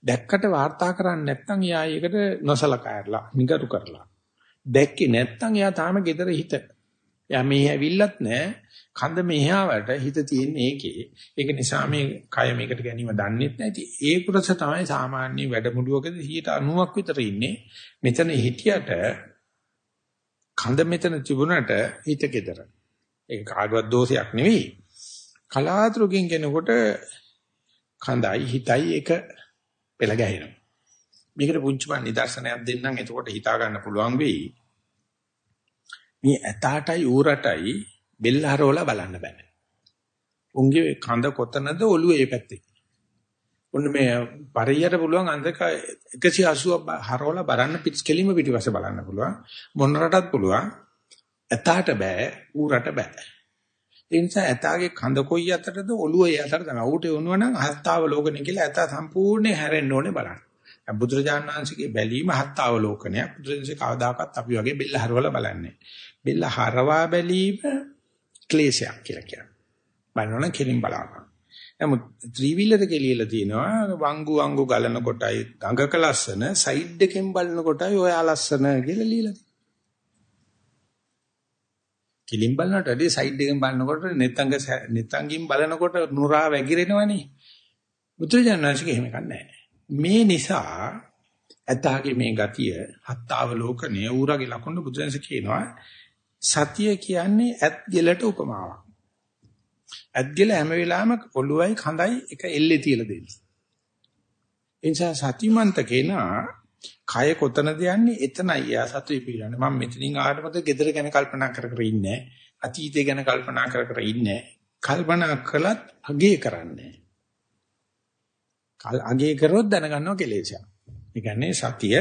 [SPEAKER 1] දැක්කට වාර්තා කරන්නේ නැත්නම් එයා ඒකට නොසලකායලා නිගරු කරලා. දැක්කේ නැත්නම් එයා තාම gedara හිත. එයා මේ ඇවිල්ලත් නැහැ. කඳ මෙහාවට හිත තියෙන්නේ ඒකේ. ඒක නිසා මේ කය මේකට ගැනීම දන්නේ නැති. ඒ කුරස තමයි සාමාන්‍ය වැඩමුළුවකදී 90ක් විතර ඉන්නේ. මෙතන හිටියට කඳ මෙතන තිබුණට හිත gedara. ඒක කාගවත් දෝෂයක් නෙවෙයි. කලාතුරකින් කෙනෙකුට කඳයි හිතයි එක පෙළ ගැහෙනවා. මේකට පුංචි මන් නිදර්ශනයක් දෙන්නම් එතකොට හිතා ගන්න පුළුවන් වෙයි. මේ ඇතාටයි ඌරටයි බෙල්ල හරවලා බලන්න බෑ. උන්ගේ කඳ කොතනද ඔළුව ඒ පැත්තේ. ඔන්න මේ පරියට පුළුවන් අන්දක 180 හරවලා බලන්න පිටස් කෙලිම පිටිපස්ස බලන්න පුළුවන්. මොනරටත් පුළුවන්. ඇතාට බෑ ඌරට බෑ. ඒ නිසා ඇතාගේ කඳ කොයි අතරද ඔළුව ඒ අතර තමයි. ඌට වුණා නම් හත්තාවලෝකණය කියලා ඇතා සම්පූර්ණයෙන් හැරෙන්න ඕනේ බලන්න. බුදුරජාණන් වහන්සේගේ බැලීම හත්තාවලෝකණයක්. බුදුරජාණන්සේ කවදාකවත් අපි වගේ බෙල්ල හරවලා බලන්නේ. බෙල්ල හරවා බැලීම ක්ලේශයක් කියලා කියනවා. බලනවනම් කෙලින් බලනවා. නමුත් ත්‍රිවිලද කෙලියලා තියෙනවා වංගු වංගු ගලන කොටයි ගඟක ලස්සන සයිඩ් එකෙන් බලන කොටයි ඔයා ලස්සන කියලා ලියලා තියෙනවා. කිලින් බලනට වැඩිය සයිඩ් එකෙන් බලනකොට නෙතංග නෙතංගින් බලනකොට නුරා වැగిරෙනවනේ. බුදුරජාණන්සේගේ එහෙම කන්නේ මේ නිසා ඇතාගේ මේ ගතිය හත්තාවලෝකණය ඌරගේ ලකුණු බුදුරජාණන්සේ කියනවා සතිය කියන්නේ ඇත් ගෙලට උපමාවක්. ඇත් ගෙල හැම වෙලාවෙම ඔළුවයි කඳයි එක එල්ලේ තියලා දෙන්නේ. ඒ නිසා සතිමන්ත කෙනා කය කොතනද යන්නේ එතනයි යා සතුයි පිළිගන්නේ. මම මෙතනින් ආවට පස්සේ gedara ගැන කල්පනා කර කර ඉන්නේ අතීතය ගැන කල්පනා කර කර ඉන්නේ කල්පනා කළත් අගේ කරන්නේ. කල් අගේ කරොත් දැනගන්නවා කෙලෙසයක්. ඒ කියන්නේ සතිය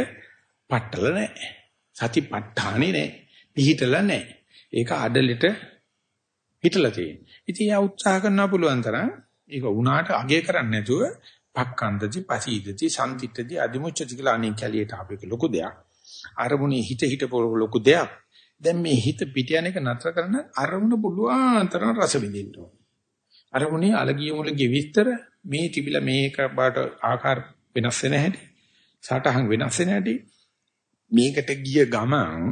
[SPEAKER 1] පట్టල නැහැ. සතිපට්ඨානේ නැහැ. පිහිටලා නැහැ. ඒක අඩලෙට හිටලා තියෙනවා. ඉතින් යා උත්සාහ කරන්න පුළුවන් තරම් ඒක උනාට අගේ කරන්නේ නැතුව පක්කන්දති පසීදති සම්තිත්‍ති අදිමුච්චති කියලා අනේ කැලියට ආපේක ලොකු දෙයක්. අරමුණේ හිත හිත ලොකු දෙයක්. දැන් මේ හිත පිට යන එක නතර කරන අරමුණ පුළුවන් තරම් රස විඳින්න ඕන. අරමුණේ අලගිය මුලගේ විස්තර මේ තිබිලා මේක බාට ආකාර වෙනස් වෙන හැටි සටහන් වෙනස් වෙන හැටි මේකට ගිය ගමන්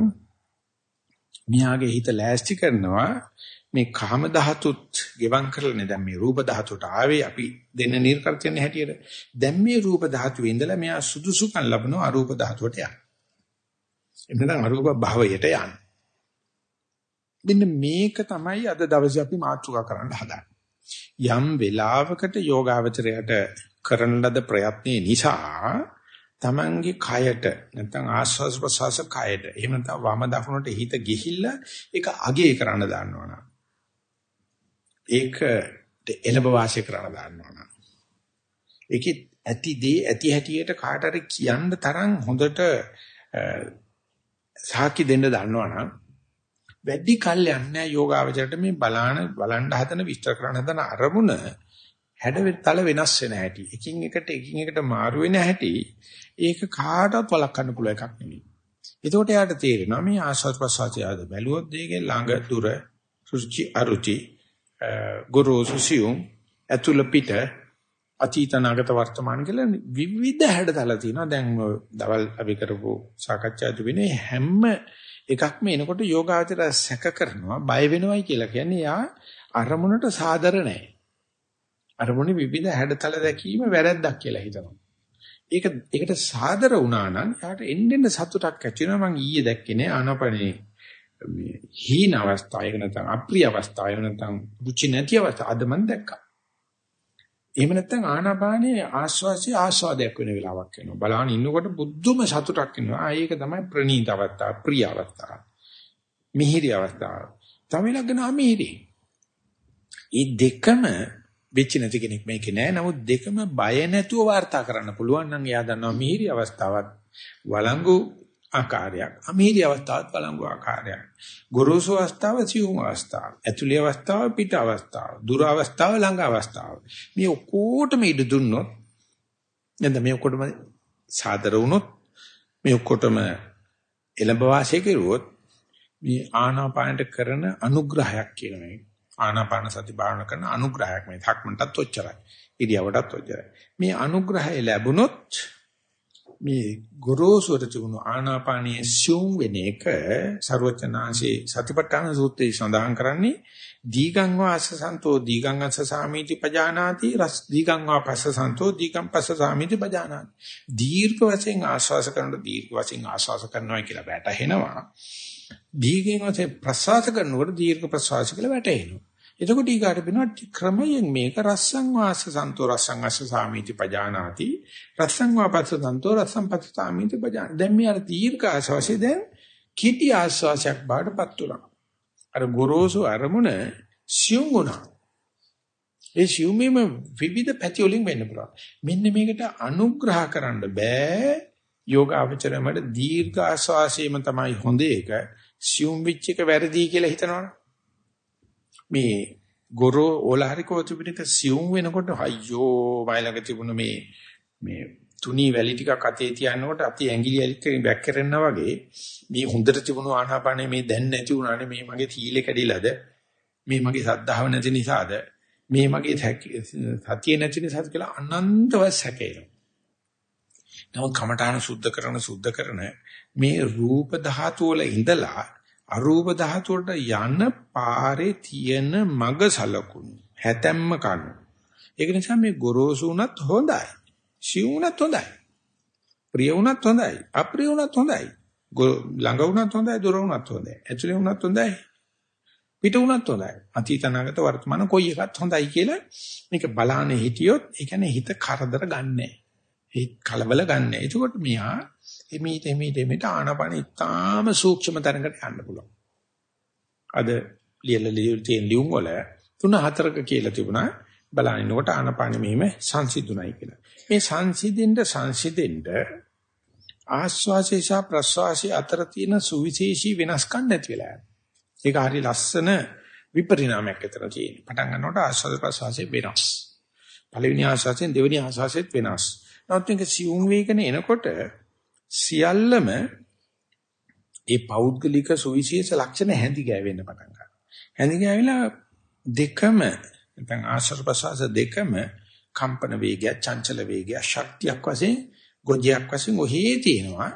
[SPEAKER 1] මියාගේ හිත ලෑස්ති කරනවා මේ කාම ධාතුත් ගෙවම් කරලානේ දැන් මේ රූප ධාතුවට ආවේ අපි දෙන්න නිර්කර්තන හැටියට දැන් මේ රූප ධාතුවේ ඉඳලා මෙයා සුදුසුකම් ලබනවා අරූප ධාතුවට යන්න. එතන අරූප භාවයට යන්න. මෙන්න මේක තමයි අද දවසේ අපි මාතෘකා කරන්න හදන්නේ. යම් වෙලාවකට යෝගාවචරයට කරන ලද ප්‍රයත්නේ නිසා තමන්ගේ කයට නැත්නම් ආස්වාස් ප්‍රසවාස කයට. එහෙම නැත්නම් වම දකුණට හිත ගිහිල්ලා ඒක අගේ කරන්න දාන්නවනම් ඒක එළඹ වාසය කරන්න දාන්නවනම් ඒකේ ඇති දේ ඇති හැටියට කාට හරි කියන්න තරම් හොඳට සාකි දෙන්න දන්නවනම් වැඩි කල් යන්නේ යෝගාවචරයට මේ බලාන බලන්න හදන විස්තර කරන්න හදන අරමුණ හැඩතල වෙනස් වෙන හැටි එකින් එකට එකින් එකට මාරු වෙන හැටි ඒක කාටවත් වළක්වන්න පුළුවන් එකක් නෙමෙයි. එතකොට යාට තේරෙනවා මේ ආස්වාද ප්‍රසආතය ආද බැලුවොත් දෙකේ ළඟ දුර සුචි අරුචි ගුරු සුසියුම් අතුල පිට අතීත නාගත වර්තමාන කියලා විවිධ හැඩතල තියෙනවා. දැන් දවල් අපි කරපු සාකච්ඡා තිබෙනේ හැම එකක්ම එනකොට යෝගාචර සැක කරනවා බය වෙනවයි කියලා කියන්නේ යා අරමුණට සාදර නැහැ. අරමුණේ විවිධ හැඩතල දැකීම වැරද්දක් කියලා හිතනවා. ඒක ඒකට සාදර වුණා නම් යාට එන්නෙන්න සතුටක් ඇති වෙනවා මං ඊයේ දැක්කේ නෑ ආනපනේ මේ හීන අවස්ථාව ඒක නැත්නම් අප්‍රිය අවස්ථාව ඒක නැත්නම් රුචි නැති අවස්ථාව අද මම දැක්කා. එහෙම නැත්නම් ආනාපානයේ ආස්වාසිය ආස්වාදයක් වෙන වෙලාවක් වෙනවා. බලහන් ඉන්නකොට බුද්ධම සතුටක් එනවා. ආ ඒක තමයි ප්‍රණීත අවස්ථාව, ප්‍රිය අවස්ථාව. මිහිරි අවස්ථාව. තමයි ලගන අමිහිරි. මේ දෙකම වෙච්ච නැති කෙනෙක් මේකේ නෑ. නමුත් දෙකම බය නැතුව වාර්තා කරන්න පුළුවන් නම් එයා දන්නවා මිහිරි අවස්ථාවක් වළංගු ආකාරයක්. අමීරි අවස්ථාවත් බලංගු ආකාරයක්. ගොරෝසු අවස්ථාව සියුම් අවස්ථාව. ඇතුළේ අවස්ථාව පිට අවස්ථාව. දුර අවස්ථාව ළඟ අවස්ථාව. මේ ඔක්කොටම ඉඩ දුන්නොත් නැත්නම් මේ ඔක්කොටම සාදර වුණොත් මේ ඔක්කොටම එළඹ වාසය කෙරුවොත් මේ ආනාපානට කරන අනුග්‍රහයක් කියන මේ ආනාපාන සති භාවනා කරන අනුග්‍රහයක් මේ ධක්මන්ටත් ඔච්චරයි. ඉරියවටත් ඔච්චරයි. මේ අනුග්‍රහය ලැබුණොත් මේ ගොරෝසුර තිබුණු ආනාපානීය සියුම් වෙන එක ਸਰවචනාංශේ සතිපට්ඨාන සූත්‍රයේ සඳහන් කරන්නේ දීගං වාස සන්තෝ දීගං අස්ස සාමීති පජානාති රස් දීගං වා පස්ස සන්තෝ දීගං පස්ස සාමීති පජානාති දීර්ඝ වශයෙන් ආශ්වාස කරන දීර්ඝ වශයෙන් ආශ්වාස කරනවා කියලා වැටහෙනවා දීර්ඝයෙන් වශයෙන් ප්‍රශ්වාස කරනකොට දීර්ඝ ප්‍රශ්වාස කියලා වැටහෙනවා එතකොට ඊගාට වෙනවා ක්‍රමයෙන් මේක රස්සං වාස සන්තෝ රස්සං අස්ස සාමීති පජානාති රස්සං වා පස්ස සන්තෝ රස්සං පස්ස සාමීති පජාන දැන් මේ අර දීර්ඝ ආශ්වාසය දැන් කිටි ආශ්වාසයක් බාටපත් උනා අර ගොරෝසු අරමුණ සියුම් වුණා. ඒ සියුම්ෙම විවිධ පැති වලින් වෙන්න පුළුවන්. මෙන්න මේකට අනුග්‍රහ කරන්න බෑ. යෝගාවචරයට දීර්ඝ ආස්වාසයම තමයි හොඳ එක. සියුම් විච් එක වැරදි කියලා හිතනවනේ. මේ ගොරෝ ඕලහරිකෝ තිබුණක සියුම් වෙනකොට අයියෝ වයලක තිබුණ මේ මේ තුනී වැලි ටිකක් අතේ තියනකොට අති ඇඟිලි ඇලිත් බැක් කරනවා වගේ මේ හොඳට තිබුණු ආනාපානේ මේ දැන් නැති වුණානේ මේ මගේ තීලෙ කැඩිලාද මේ මගේ සද්ධාව නැති නිසාද මේ මගේ සතිය නැති නිසාද කියලා අනන්තව සැකේනවා. නමුත් කමඨාන සුද්ධ කරන සුද්ධ කරන මේ රූප ධාතු වල ඉඳලා අරූප ධාතු වලට යන පාරේ තියෙන මග සලකුණු හැතැම්ම කණු. ඒක නිසා මේ ගොරෝසු උනත් හොඳයි. සිව් උනත් හොඳයි. ප්‍රිය උනත් හොඳයි. අප්‍රිය උනත් හොඳයි. ළඟ උනත් හොඳයි, දුර උනත් හොඳයි. ඇතුලේ උනත් හොඳයි. පිට උනත් හොඳයි. අතීත අනාගත වර්තමාන කොයි එකත් හොඳයි කියලා මේක බලානේ හිටියොත් ඒ කියන්නේ හිත කරදර ගන්නෑ. හිත කලබල ගන්නෑ. එතකොට මෙහා එමෙිට එමෙිට එමෙිට ආනපන ඉතාම සූක්ෂම තැනකට යන්න පුළුවන්. අද ලියලා ලියුල් තියෙන ලියුම් වල තුන හතරක කියලා තිබුණා බලනකොට ආනපානෙ මෙහෙම සංසිඳුණයි කියලා. මේ සංසිඳෙන්න සංසිඳෙන්න ආස්වාසේ සහ ප්‍රස්වාසයේ අතර තියෙන සුවිශේෂී වෙනස්කම් නැති වෙලා යනවා. ඒක හරි ලස්සන විපරිණාමයක් අතර තියෙන. පටන් ගන්නකොට ආස්වාද ප්‍රස්වාසයේ වෙනස්. පළවෙනි ආස්වාසයෙන් දෙවෙනි ආස්වාසෙත් වෙනස්. නමුත් මේක සියුම් වේගන එනකොට සියල්ලම ඒ පෞද්ගලික සුවිශේෂ ලක්ෂණ හැඳි ගෑවෙන්න පටන් ගන්නවා. හැඳි ගෑවිලා දෙකම නැත්නම් ආශ්‍රව ප්‍රසවාස දෙකම කම්පන වේගය, චංචල වේගය, ශක්තියක් වශයෙන් ගොජයක් වශයෙන් ඔහේ තියෙනවා.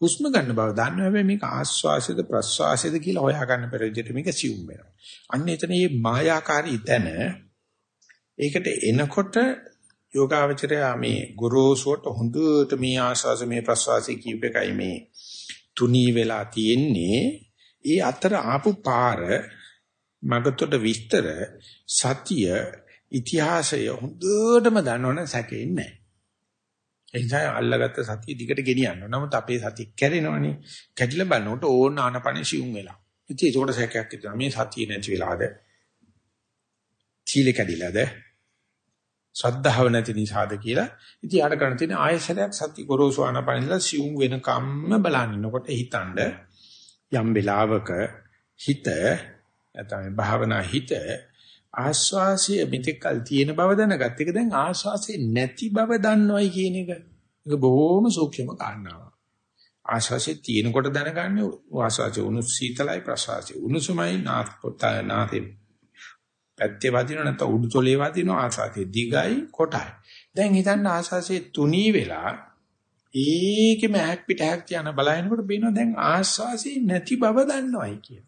[SPEAKER 1] හුස්ම ගන්න බව දන්න හැබැයි මේක ආස්වාසයද ප්‍රස්වාසයද කියලා හොයාගන්න බැරි විදිහට මේක සිවුම් වෙනවා. අන්න එතන මේ මායාකාරී තැන ඒකට එනකොට යෝගාවචරය මේ ගුරුසුවට හොඳට මේ ආස්වාස මේ ප්‍රස්වාසය කියූප එකයි මේ තුනී වෙලා තියෙන්නේ. ඒ අතර ආපු පාර මගතොට විස්තර සතිය ඉතිහාසය හොඳටම දන්නවනම් සැකෙන්නේ නැහැ. ඒ නිසා අල්ලගත්ත සතිය දිගට ගෙනියන්න. නමුත් අපේ සතිය කැරෙනවනේ. කැඩිලා බලනකොට ඕන ආනපනේ සිුම් වෙලා. ඉතින් ඒකට සැකයක් හිතෙනවා. මේ සතිය නැති වෙලාද? සීල කැඩිලාද? ශ්‍රද්ධාව නැති නිසාද කියලා. ඉතින් යාට කරන්න තියෙන ආයසරයක් සති ගොරෝසු ආනපනෙලා සිුම් වෙනකම්ම බලනින්නකොට හිතනද යම් වෙලාවක හිත නැත්නම් භාවනා හිත ආස්වාසිය මෙතෙක්කල් තියෙන බව දැනගත් එක දැන් ආස්වාසිය නැති බව දන්නවයි කියන එක. ඒක බොහොම සූක්ෂම කාරණාවක්. ආස්වාසිය තියෙනකොට දැනගන්නේ ආස්වාසිය උණු සීතලයි ප්‍රසවාසිය උණුසුමයි නාත් පොතය නාතේ පැත්තේ වදින නැත්නම් උඩුතොලේ වදින ආස්වාසිය දිගයි කොටයි. දැන් හිතන්න ආස්වාසිය තුනී වෙලා ඒකෙම හැක් පිට හැක් තියන බලනකොට බේනවා දැන් ආස්වාසිය නැති බව දන්නවයි කියන.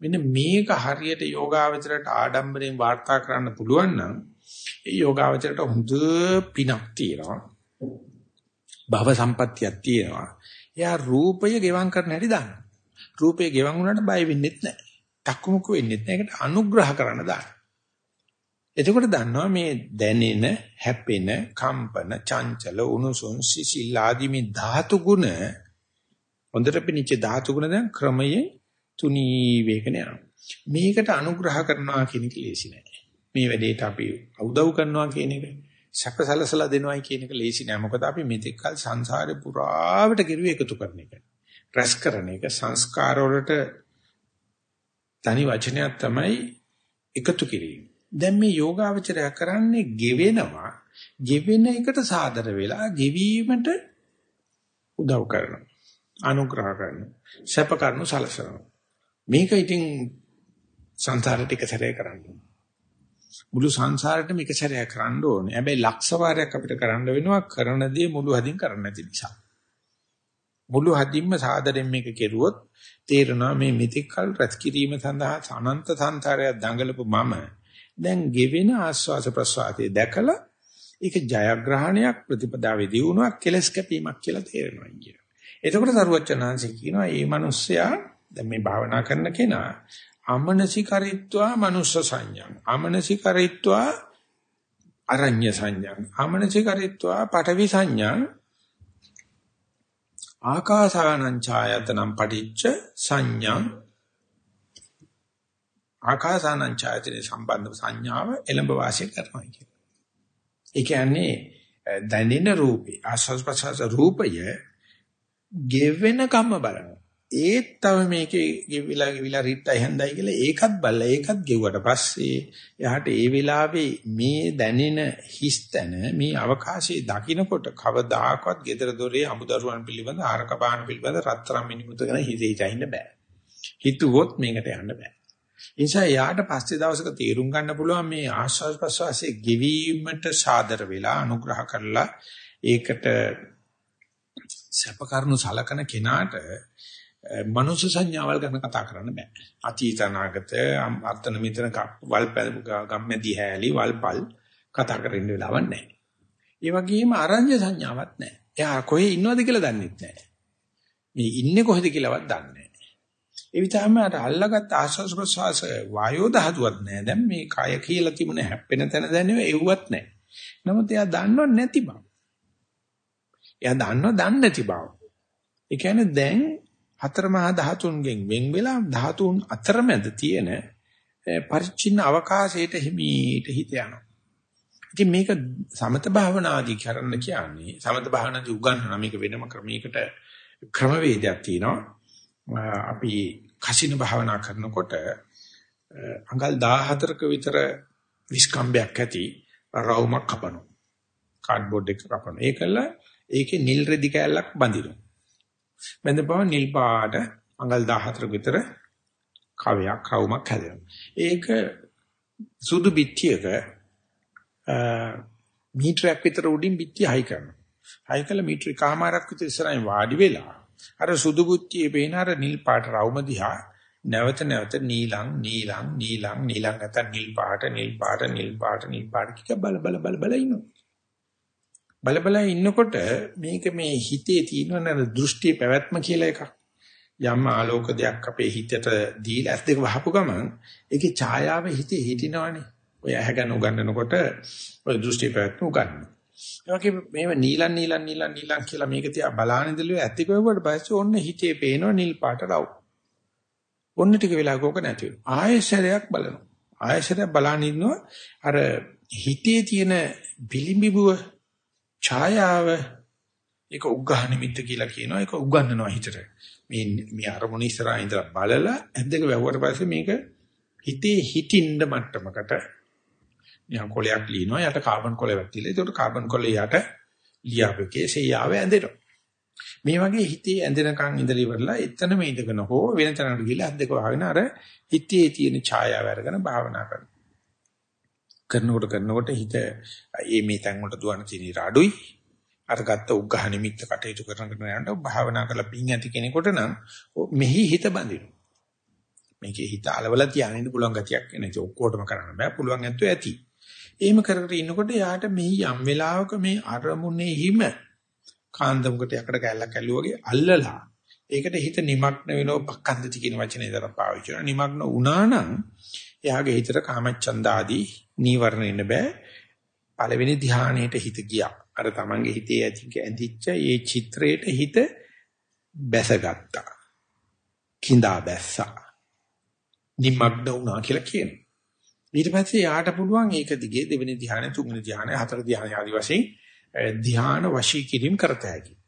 [SPEAKER 1] මෙන්න මේක හරියට යෝගාවචරයට ආඩම්බරයෙන් වාර්තා කරන්න පුළුවන් නම් ඒ යෝගාවචරයට හොඳ පිනක් තියෙනවා. භව සම්පත්තියක් තියෙනවා. එයා රූපය ගෙවම් කරන්න හැටි දන්නවා. රූපය ගෙවම් වුණාට බය වෙන්නෙත් නැහැ. තක්මුක වෙන්නෙත් නැහැ. ඒකට අනුග්‍රහ කරන්න දාන්න. එතකොට දන්නවා මේ දැනෙන, හැපෙන, කම්පන, චංචල, උණුසුම්, සිසිල් ආදී මේ ධාතු ගුණ හොඳට පිනිච්ච ධාතු ගුණ දැන් ක්‍රමයෙන් තුනී වේගන යනවා. මේකට අනුග්‍රහ කරනවා කියන එක ලේසි නෑ. මේ වැඩේට අපි උදව් කරනවා කියන එක සැපසලසලා දෙනවයි කියන එක ලේසි නෑ. මොකද අපි මෙතෙක් කල සංසාරේ පුරාවට කිරුවේ එකතු කරන එක. රැස් කරන එක සංස්කාර වලට තනි වචනයක් තමයි එකතු කිරීම. දැන් මේ යෝගාවචරය කරන්නේ ගෙවෙනවා. ගෙවෙන එකට සාදර වෙලා ගෙවීමට උදව් කරනවා. අනුග්‍රහ කරනවා. සැප කරනු සලසනවා. මේක ඉතින් සංසාරට එක සැරේ කරන්නේ. මුළු සංසාරෙටම එක සැරයක් කරන්න ඕනේ. හැබැයි ලක්ෂ වාරයක් අපිට කරන්න වෙනවා කරන දේ මුළු හදින් කරන්න නැති නිසා. මුළු හදින්ම සාදරෙන් මේක කෙරුවොත් තේරෙනවා මේ මිත්‍යක් කල් රැස් කිරීම සඳහා අනන්ත සංසාරයක් දඟලපු මම දැන් ගෙවෙන ආස්වාස ප්‍රසවාසයේ දැකලා ඒක ජයග්‍රහණයක් ප්‍රතිපදාවේ දියුණුවක් කෙලස් කැපීමක් කියලා තේරෙනවා කියන. එතකොට සරුවචනාංශ කියනවා මේ මිනිස්සයා දැන් මේ භාවනා කරන කෙනා අමනසිකරිත්වා මනුස්ස සංඥා අමනසිකරිත්වා අරඤ්‍ය සංඥා අමනසිකරිත්වා පඨවි සංඥා ආකාසානං ඡායතනම් පටිච්ච සංඥා ආකාසානං ඡායතනේ සම්බන්ධ සංඥාව එළඹ වාසය කරනවා කියන්නේ. ඒ කියන්නේ දැනෙන රූපේ ආස්වාද ප්‍රසආස රූපය ගෙවෙන කම බලනවා. ඒත් තව මේකේ ගෙවිලා ගෙවිලා රිට්ටයි හන්දයි කියලා ඒකත් බලලා ඒකත් ගෙවුවට පස්සේ එයාට ඒ වෙලාවේ මේ දැනෙන හිස්තන මේ අවකාශයේ දකින්නකොට කවදාකවත් gedara dore අමුදරුවන් පිළිබඳ ආරක බාහන පිළිබඳ රත්තරන් මිනිමුත ගැන හිතේ හිටින්න බෑ. හිතුවොත් මේකට යන්න බෑ. ඒ නිසා යාට පස්සේ දවසක තීරුම් ගන්න පුළුවන් මේ ආස්වාද ප්‍රසවාසයේ ගෙවීමට සාදර වෙලා අනුග්‍රහ කරලා ඒකට සැප කරුණු සලකන කෙනාට මනුෂ්‍ය සංඥාවල් ගැන කතා කරන්න බෑ. අතීත අනාගත අර්ථන මිතන වල් ගම්මැදි හැලී වල්පල් කතා කරන්න වෙලාවක් නැහැ. ඒ වගේම අරඤ්‍ය සංඥාවක් නැහැ. එයා කොහේ ඉන්නවද කියලා දන්නෙත් නැහැ. මේ ඉන්නේ කොහෙද කියලාවත් දන්නේ නැහැ. ඒ විතරම අර අල්ලගත් ආශ්වාස ප්‍රශ්වාස වායෝ දහතුවක් නැහැ. දැන් මේ කය කියලා තිබුණ හැප්පෙන තැන දැනෙව එව්වත් නැහැ. නමුත් එයා දන්නව නැති බව. එයා දන්නව දන්නේ නැති බව. ඒ කියන්නේ දැන් හතර මහා ධාතුන්ගෙන් වෙන් වෙලා ධාතුන් අතරමැද තියෙන පරිච්ඡින්න අවකාශයට හිමීට හිත යනවා. ඉතින් මේක සමත භාවනාදී කරන්න කියන්නේ සමත භාවනාදී උගන්වන මේක වෙනම ක්‍රමයකට ක්‍රමවේදයක් තියෙනවා. අපි කසින භාවනා කරනකොට අඟල් 14ක විතර විස්කම්බයක් ඇති රවුමක් කපනවා. කාඩ්බෝඩ් එක කපනවා. ඒකල ඒකේ නිල් රෙදි කෑල්ලක් බඳිනවා. බඳපුවම නිල් පාට අඟල් 14 විතර කවයක් කවුමක් හැදෙනවා. ඒක සුදු පිටියක මීටරයක් විතර උඩින් පිටිය හයි කරනවා. හයි කළ මීටර කමාරක් විතර ඉස්සරහින් වාඩි වෙලා අර සුදු බුත්තියේ පේන අර නිල් පාට රවුම දිහා නැවත නැවත නීලං නීලං නීලං නීලං නැත නිල් පාට නිල් පාට නිල් පාට නිල් පාට කික බල බල බල බල ඉන්නවා. බල බල ඉන්නකොට මේක මේ හිතේ තියෙන දෘෂ්ටි පැවැත්ම කියලා එකක්. යම් ආලෝක දෙයක් අපේ හිතට දීලා ඇස් දෙක වහපු ගමන් ඒකේ ඡායාව හිතේ හිටිනවනේ. ඔය ඇහැගෙන උගන්නනකොට ඔය දෘෂ්ටි පැවැත්ම උගන්වනවා. ඒ වගේ මේව නීලන් නීලන් නීලන් නීලන් කියලා මේක තියා බලාන ඉඳලා ඇති කවුවට පස්සේ ඔන්න හිතේ පේනවා නිල් පාට රව්. ඔන්න ටික වෙලාවක ඕක නැති වෙනවා. ආයෙසරයක් බලනවා. ආයෙසරයක් බලාන ඉන්නවා අර හිතේ තියෙන බිලිඹිබුව ඡායාව ඒක උග්ඝහ නිමිත්ත කියලා කියනවා. ඒක උගන්වනවා හිතට. මේ මේ අරමුණ ඉස්සරහා ඉඳලා බලලා ඇද්දක වැහුවට පස්සේ මේක හිතේ හිටින්න මට්ටමකට නිකන් කොලයක් ලියනවා යට කාබන් කොලයක් තියලා ඒකට කාබන් කොලේ යට ලියාපෙකේ සේයාව ඇඳෙනවා. මේ වගේ හිතේ ඇඳෙනකන් ඉඳලා ඉවරලා එතනම ඉඳගෙන හෝ වෙන තැනකට ගිහලා අද්දක වහගෙන අර හිතේ තියෙන ඡායාව අරගෙන භාවනා කරනවා. කරනකොට කරනකොට හිත ඒ මේ තැන් වලට දුවන තියෙන අඩුයි. අරගත්ත උග්ඝහ නිමිත්ත කටයුතු කරන කරන යනකොට භාවනා කරලා පිං ඇති කෙනෙකුට නම් මෙහි හිත බඳිනු මේකේ හිත අලවල තියාගෙන පුළුවන් ගතියක් එන්නේ ඔක්කොටම කරන්න බෑ. පුළුවන් ඇත්තෝ ඇති. එහෙම කර කර ඉන්නකොට යාට මෙහි යම් වෙලාවක මේ අරමුණේ හිම කාන්දමකට යකඩ කැල්ලක් ඇල්ලුවාගේ අල්ලලා ඒකට හිත නිමග්න වෙනව පක්කන්දති කියන වචනේ දරන පාවිච්චි කරනවා. නිමග්න වුණා නම් එයාගේ හිතට කාමච්ඡන්ද ආදී නීවරණ එන්න බෑ. පළවෙනි ධානයේට හිත ගියා. අර තමන්ගේ හිතේ ඇති ඇඳිච්ච ඒ චිත්‍රයට හිත බැසගත්තා. කිඳා බැස්සා. නිමග්න වුණා කියලා කියනවා. ඊට පස්සේ යාට පුළුවන් ඒක දිගේ දෙවෙනි ධානය, තුන්වෙනි ධානය, හතර ධානය ආදී වශයෙන් ධාන වශී කිරීම කරත හැකියි.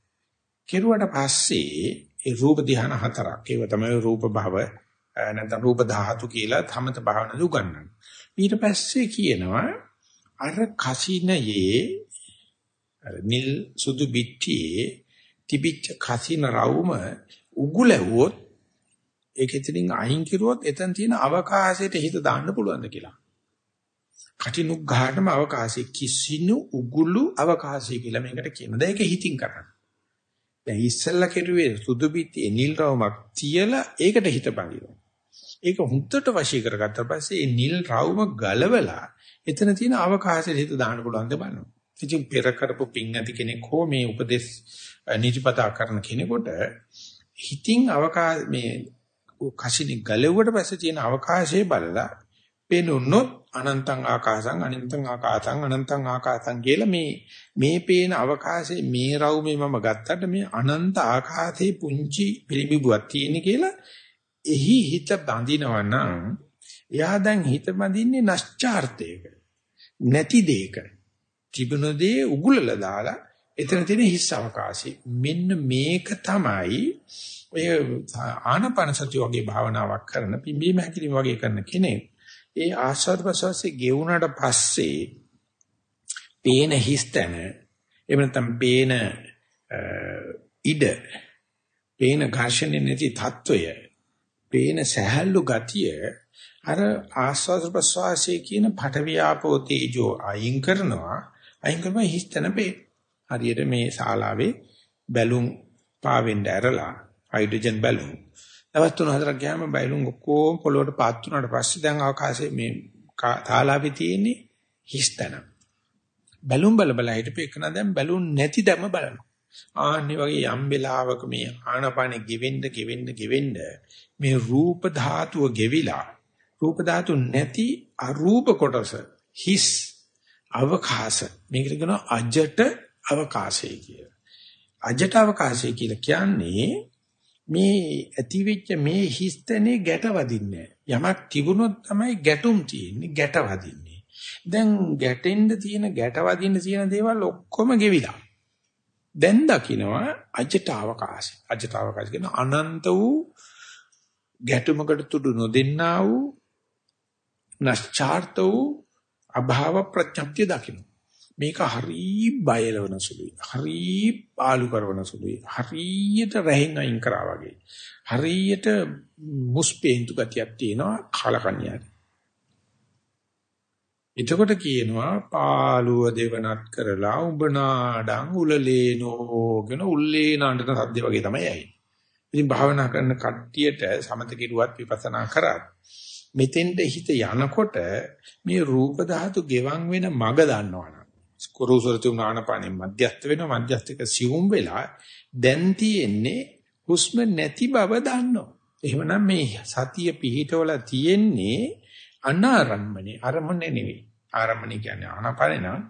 [SPEAKER 1] කෙරුවට පස්සේ ඒ රූප ධ්‍යාන හතරක්. ඒව තමයි රූප භව නැත්නම් රූප ධාතු කියලා තමත භාවනද උගන්වන්නේ. ඊට පස්සේ කියනවා අර කසිනයේ අර නිල් සුදු පිටියේ තිබිච්ච කසින රවුම උගුලැවුවොත් ඒක ඉතින් අයින් කිරුවොත් එතන තියෙන අවකාශයට හිත දාන්න පුළුවන්ද කියලා. කටිනුක් ගහටම අවකාශය කිසිනු උගුලු අවකාශය කියලා මේකට කියනවා. දැන් ඒක හිතින් කරන්නේ. දැන් ඉස්සෙල්ලා කෙරුවේ සුදු පිටියේ නිල් රවුමක් තියලා ඒකට හිත බඳිනවා. ඒක හුත්තට වශී කරගත්තා පස්සේ මේ නිල් රවුම ගලවලා එතන තියෙන අවකාශයට හිත දාන්න පුළුවන් ද බලනවා. ඉතින් පෙර කරපු පිං නැති කෙනෙක් හෝ මේ උපදේශ නිතිපතා කරන කෙනෙකුට හිතින් අවකාශ මේ කසිනි ගලෙව්වට පස්සේ තියෙන අවකාශයේ බලලා පේනුනොත් අනන්තං ආකාසං අනන්තං ආකාසං අනන්තං ආකාසං කියලා මේ මේ පේන අවකාශයේ මේ රවුමේ මම ගත්තට මේ අනන්ත ආකාශයේ පුංචි පිළිබිබුවක් තියෙන කියලා එහි හිත බඳිනවා නම් එයා දැන් හිත බඳින්නේ නැස්චාර්ථයක. නැති දෙයක. තිබුණ දේ උගුලලා දාලා එතන තියෙන හිස් අවකාශය. මෙන්න මේක තමයි ඔය ආනපන සතිය වගේ භාවනාවක් කරන පිම්බීම හැකිලිම වගේ කරන කෙනෙක් ඒ ආස්වාද ප්‍රසවාසයේ ගෙවුනට පස්සේ පේන හිස්තන එහෙම නැත්නම් පේන ඉඩ පේන ඝර්ෂණේ නැති తত্ত্বය පේන සහැල්ලු ගතිය අර ආස්වාද ප්‍රසවාසයේ කියන පටවියාපෝ තේජෝ අයින් කරනවා. අයින් කරම හිස්තන පේ හරියට මේ ශාලාවේ බැලුම් පාවෙන්න ඇරලා හයිඩ්‍රජන් බැලුම්. දවස් තුන හතරක් ගියාම බැලුම් ඔක්කොම පොළොවට පාත් වුණාට පස්සේ දැන් අවකාශයේ මේ ශාලාවේ තියෙන්නේ හිස්තන. බැලුම් බල බල හිටපෙකන දැන් බැලුම් නැති දැම බලනවා. ආන්නේ වගේ යම් වෙලාවක මේ ආනපානෙ ගෙවෙන්න ගෙවෙන්න ගෙවෙන්න මේ රූප ධාතුව ගෙවිලා රූප ධාතු නැති අරූප කොටස හිස් අවකාශ මේකට කියනවා අජට අවකාශය කියලා. අජට අවකාශය කියලා කියන්නේ මේ ඇතිවෙච්ච මේ හිස්තනේ ගැට වදින්නේ යමක් තිබුණොත් තමයි ගැටුම් තියෙන්නේ ගැට වදින්නේ. දැන් ගැටෙන්න තියෙන ගැට වදින්න තියෙන දේවල් ඔක්කොම ගෙවිලා. දැන් දකින්නවා අජට අවකාශය. අජට අවකාශය කියන අනන්ත වූ ගැටුමකට තුඩු නොදෙන්නා වූ නැස්චාර්ත වූ අභාව ප්‍රඥප්තිය දකින්න. මේක හරී බයලවන සුළුයි. හරී පාලු කරන සුළුයි. හරියට රැහෙන් අයින් කරා වගේ. හරියට මුස්පේන්තු ගතියක් තියෙනවා කාලකන්‍යාවේ. එතකොට කියනවා පාළුව දෙවනත් කරලා උඹ නාඩං උලලේනෝ කියන උල්ලේ නාඩන සද්ද වගේ තමයි ඇයි. ඉතින් භාවනා කරන කට්ටියට සමත කිරුවත් විපස්සනා කරත් මෙතෙන්ට හිත යනකොට මේ රූප ධාතු ගෙවන් වෙන මග දන්නවනම් කුරුසරතු නානපානෙ මධ්‍යස්ත වෙනවා මධ්‍යස්තික සිවුම් වෙලා දැන් තියෙන්නේ හුස්ම නැති බව දන්නවා. එහෙමනම් මේ සතිය පිහිටවල තියෙන්නේ අනාරම්මනේ අරමුණේ නෙවෙයි. ආරම්මනේ කියන්නේ ආනපානේ නම්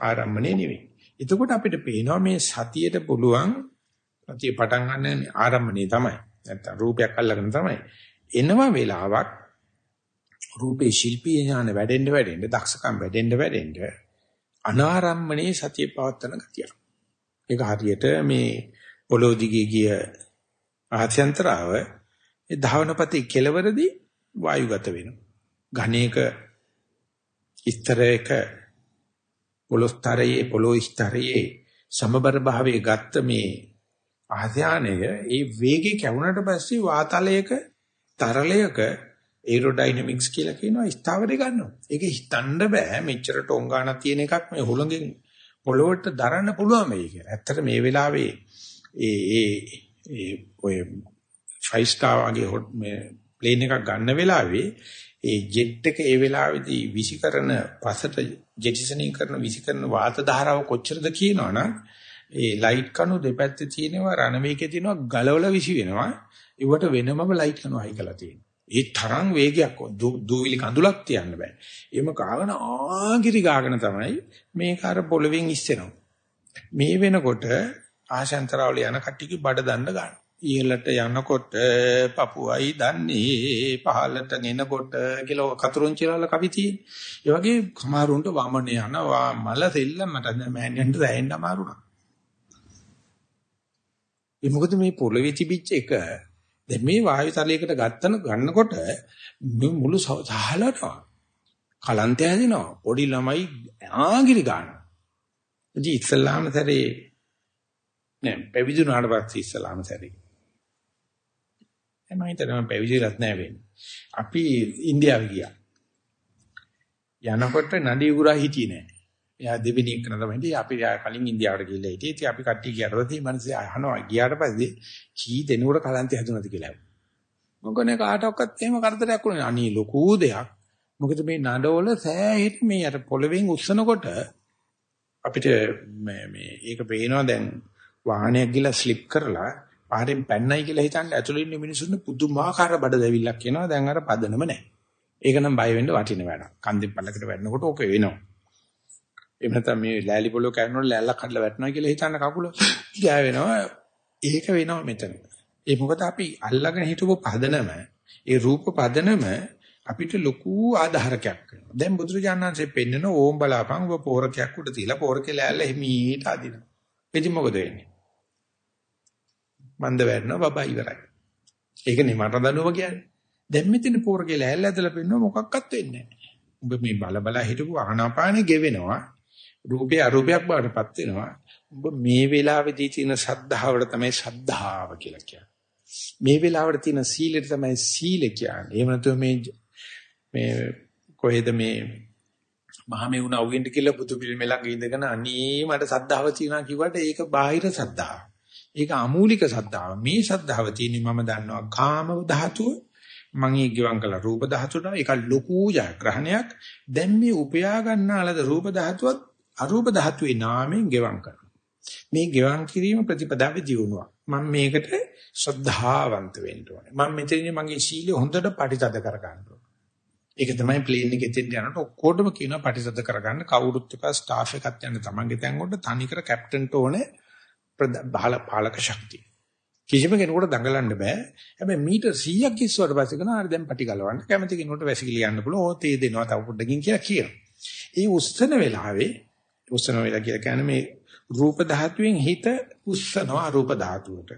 [SPEAKER 1] ආරම්මනේ නෙවෙයි. එතකොට අපිට පේනවා මේ සතියට පුළුවන් සතිය පටන් ගන්න ආරම්මනේ තමයි. නැත්තම් රූපයක් අල්ලගෙන තමයි. එනවා වෙලාවක් රූපේ ශිල්පීය ඥාන වැඩෙන්න වැඩෙන්න දක්ෂකම් වැඩෙන්න වැඩෙන්න අනාරම්මනේ සතිය පවත්තන ගතිය. ඒක හරියට මේ පොළොව දිගේ ගිය ආත්‍යන්තරාව ඒ ධාවනපති කෙලවරදී වායුගත වෙනවා. ඝණේක ස්තරයක පොළොස්තරයේ පොළො ස්තරයේ සමබර භාවයේ ගත්ත මේ ආධ්‍යානය ඒ වේගේ කැවුනට පස්සේ වාතලයක තරලයක ඒරෝඩයිනමික්ස් කියලා කියනවා ස්ථාවරය ගන්නවා. ඒක හිතන්න බෑ මෙච්චර ටොංගාන තියෙන එකක් මේ හුලඟෙන් පොළොවට දරන්න පුළුවන් වෙයි කියලා. ඇත්තට මේ වෙලාවේ ඒ ඒ ඒ ඔය 5 star වගේ මේ ප්ලේන් එකක් ගන්න වෙලාවේ ඒ ජෙට් එක ඒ වෙලාවේදී විසිකරන පසට ජෙටිසනින් කරන විසිකරන වාත ධාරාව කොච්චරද කියනවනම් ඒ ලයිට් කණු දෙපැත්තේ තියෙනවා රණවේගයේ තියෙනවා ගලවලා විසි වෙනවා ඒවට වෙනමම ලයිට් කණු අයි කරලා තියෙනවා ඒ තරම් වේගයක් දූවිලි කඳුලක් තියන්න බෑ. එහෙම කාගෙන ආගිරි ගාගෙන තමයි මේක අර පොළවෙන් ඉස්සෙනවා. මේ වෙනකොට ආශාන්තරවල යන කට්ටියගේ බඩ දන්න ගන්න. ඉහළට යනකොට පපුවයි දන්නේ පහළට ගෙනකොට කියලා කතුරුන්චිලාල කවි තියෙන්නේ. ඒ වගේ කමාරුන්ට වමන යනවා මල සෙල්ල මට මෑණියන්ට දැනෙන්න අමාරුණා. ඒ මොකද මේ පොළවේ තිබිච්ච එක දැන් මේ වායු තලයකට ගත්තන ගන්නකොට මුළු සහලනවා. කලන්තය හැදෙනවා. පොඩි ළමයි ආගිරි ගන්නවා. ඉතින් ඉස්ලාම සැරේ නෑ පැවිදුණාට පස්සේ ඉස්ලාම සැරේ. එමය හිතනවා පැවිදිලත් නෑ වෙන්නේ. අපි ඉන්දියාවේ ගියා. යනකොට නඩි උගුරා හිටියේ නෑ. එයා දෙවෙනි එක තමයි ඉතින් අපි කලින් ඉන්දියාවට ගිහලා හිටියේ. ඉතින් අපි කට්ටිය ගියාට පස්සේ මනසේ අහනවා ගියාට පස්සේ කී දෙනෙකුට කලන්තය හැදුනද කියලා. මොකනේ කාටවත් එහෙම කරදරයක් වුණේ අනී ලොකු දෙයක්. මොකද මේ නඩවල සෑහෙට මේ අර පොළවෙන් උස්සනකොට අපිට මේ මේ ඒක පේනවා දැන් වාහනයක් ගිහලා ස්ලිප් කරලා පාරෙන් පැන්නයි කියලා හිතන්න ඇතුළේ ඉන්න මිනිස්සුන්ට පුදුමාකාර බඩ දැවිල්ලක් එනවා. දැන් අර පදනම නැහැ. ඒක නම් බය වෙන්න වටින වැඩක්. කන්දෙන් පල්ලකට වැටෙනකොට ඕක වෙනවා. එහෙම නැත්නම් මේ ලෑලි පොලෝ කැරනොත් ලෑල්ලක් කඩලා වැටෙනවා කියලා හිතන්න කකුල ගෑවෙනවා. ඒක වෙනවා මෙතන. ඒ මොකද අපි අල්ලගෙන හිටපු පදනම, ඒ රූප පදනම අපිට ලොකු ආධාරකයක් වෙනවා. දැන් බුදුරජාණන්සේ පෙන්නන ඕම් බලාපන් ඔබ පෝරකයක් උඩ තියලා පෝරකේ ලෑල්ල හිමීට අදිනවා. එදින් මොකද වෙන්නේ? මන්ද වැටෙනවා බබා ඉවරයි. ඒකනේ මට දනුව කියන්නේ. දැන් මෙතන පෝරකේ ලෑල්ල ඇදලා පෙන්නව මොකක්වත් වෙන්නේ නැහැ. ඔබ මේ බල බල හිටපු ආනාපානෙ ගෙවෙනවා. රූපේ අරූපයක් බවටපත් වෙනවා. ඔබ මේ වෙලාවේදී තියෙන සද්ධාවට තමයි සද්ධාව කියලා කියන්නේ. මේ වෙලාවට තියෙන සීලෙට තමයි සීල කියන්නේ. එහෙම නැත්නම් මේ මේ කොහෙද මේ මහමෙවුන අවුෙන්ද කියලා බුදු පිළිමේ ළඟ ඉඳගෙන අනේ මට සද්ධාව තියෙනවා කිව්වට ඒක බාහිර සද්ධාව. ඒක අමූලික සද්ධාව. මේ සද්ධාව තියෙන්නේ මම දන්නවා කාම ධාතුව මම ඒ ගෙවම් කළ රූප ධාතුවට ඒක ලොකු ජයග්‍රහණයක්. දැන් මේ උපයා ගන්නාලද රූප ධාතුවත් අරූප ධාතුවේ නාමයෙන් ගෙවම් කරනවා. මේ ගෙවම් කිරීම ප්‍රතිපදාවේ දියුණුවක්. මම මේකට ශ්‍රද්ධාවන්ත වෙන්න ඕනේ. මම මෙතනදී මගේ සීලය හොඳට පරිතද කර ගන්න ඕනේ. ඒක තමයි ප්ලේන් එකේ දෙන්න යනකොට ඔක්කොටම කියනවා පරිතද කරගන්න කවුරුත් එපා ස්ටාෆ් එකක් යන තමන්ගේ තැන් වලට තනිකර කැප්ටන්ට ඕනේ පාලක ශක්තිය. කිසිම කෙනෙකුට දඟලන්න බෑ. හැබැයි මීටර් 100ක් ඉස්සුවට පස්සේ කරනවා හරි දැන් පටි ගලවන්න. කැමති කෙනෙකුට වැසිකිලි යන්න පුළුවන්. ඕ තේ දෙනවා තව පොඩ්ඩකින් කියලා කියනවා. ඒ උස්සන වෙලාවේ උස්සන වෙලා කියලා කියන්නේ මේ රූප ධාතුවෙන් හිත උස්සනවා රූප ධාතුවට.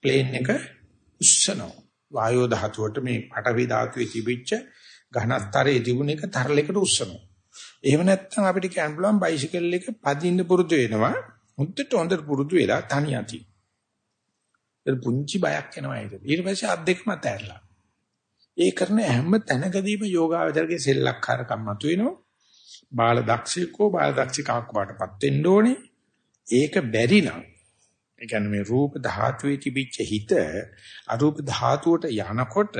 [SPEAKER 1] ප්ලේන් එක උස්සනවා. වායෝ ධාතුවට මේ පඨවි ධාතුවේ තිබිච්ච ඝනස්තරයේ තිබුණ එක තරලයකට උස්සනවා. එහෙම නැත්නම් අපිට කියන්න පුළුවන් බයිසිකල් එක පදින්න පුරුදු වෙනවා. හොඳට හොඳට පුරුදු වෙලා තනි යති. ඒ පුංචි බයක් එනවා ඒක. ඊට පස්සේ අත් දෙකම තැරලා. ඒ කරන හැම තැනකදීම යෝගාවචරගේ සෙල්ලක්කාරකම් මතුවෙනවා. බාල දක්ෂිකෝ බාල දක්ෂිකාවක් වඩපත් වෙන්න ඕනේ. ඒක බැරි නම් ඒ කියන්නේ මේ රූප ධාතුවේ තිබිච්ච හිත අරූප ධාතුවට යනකොට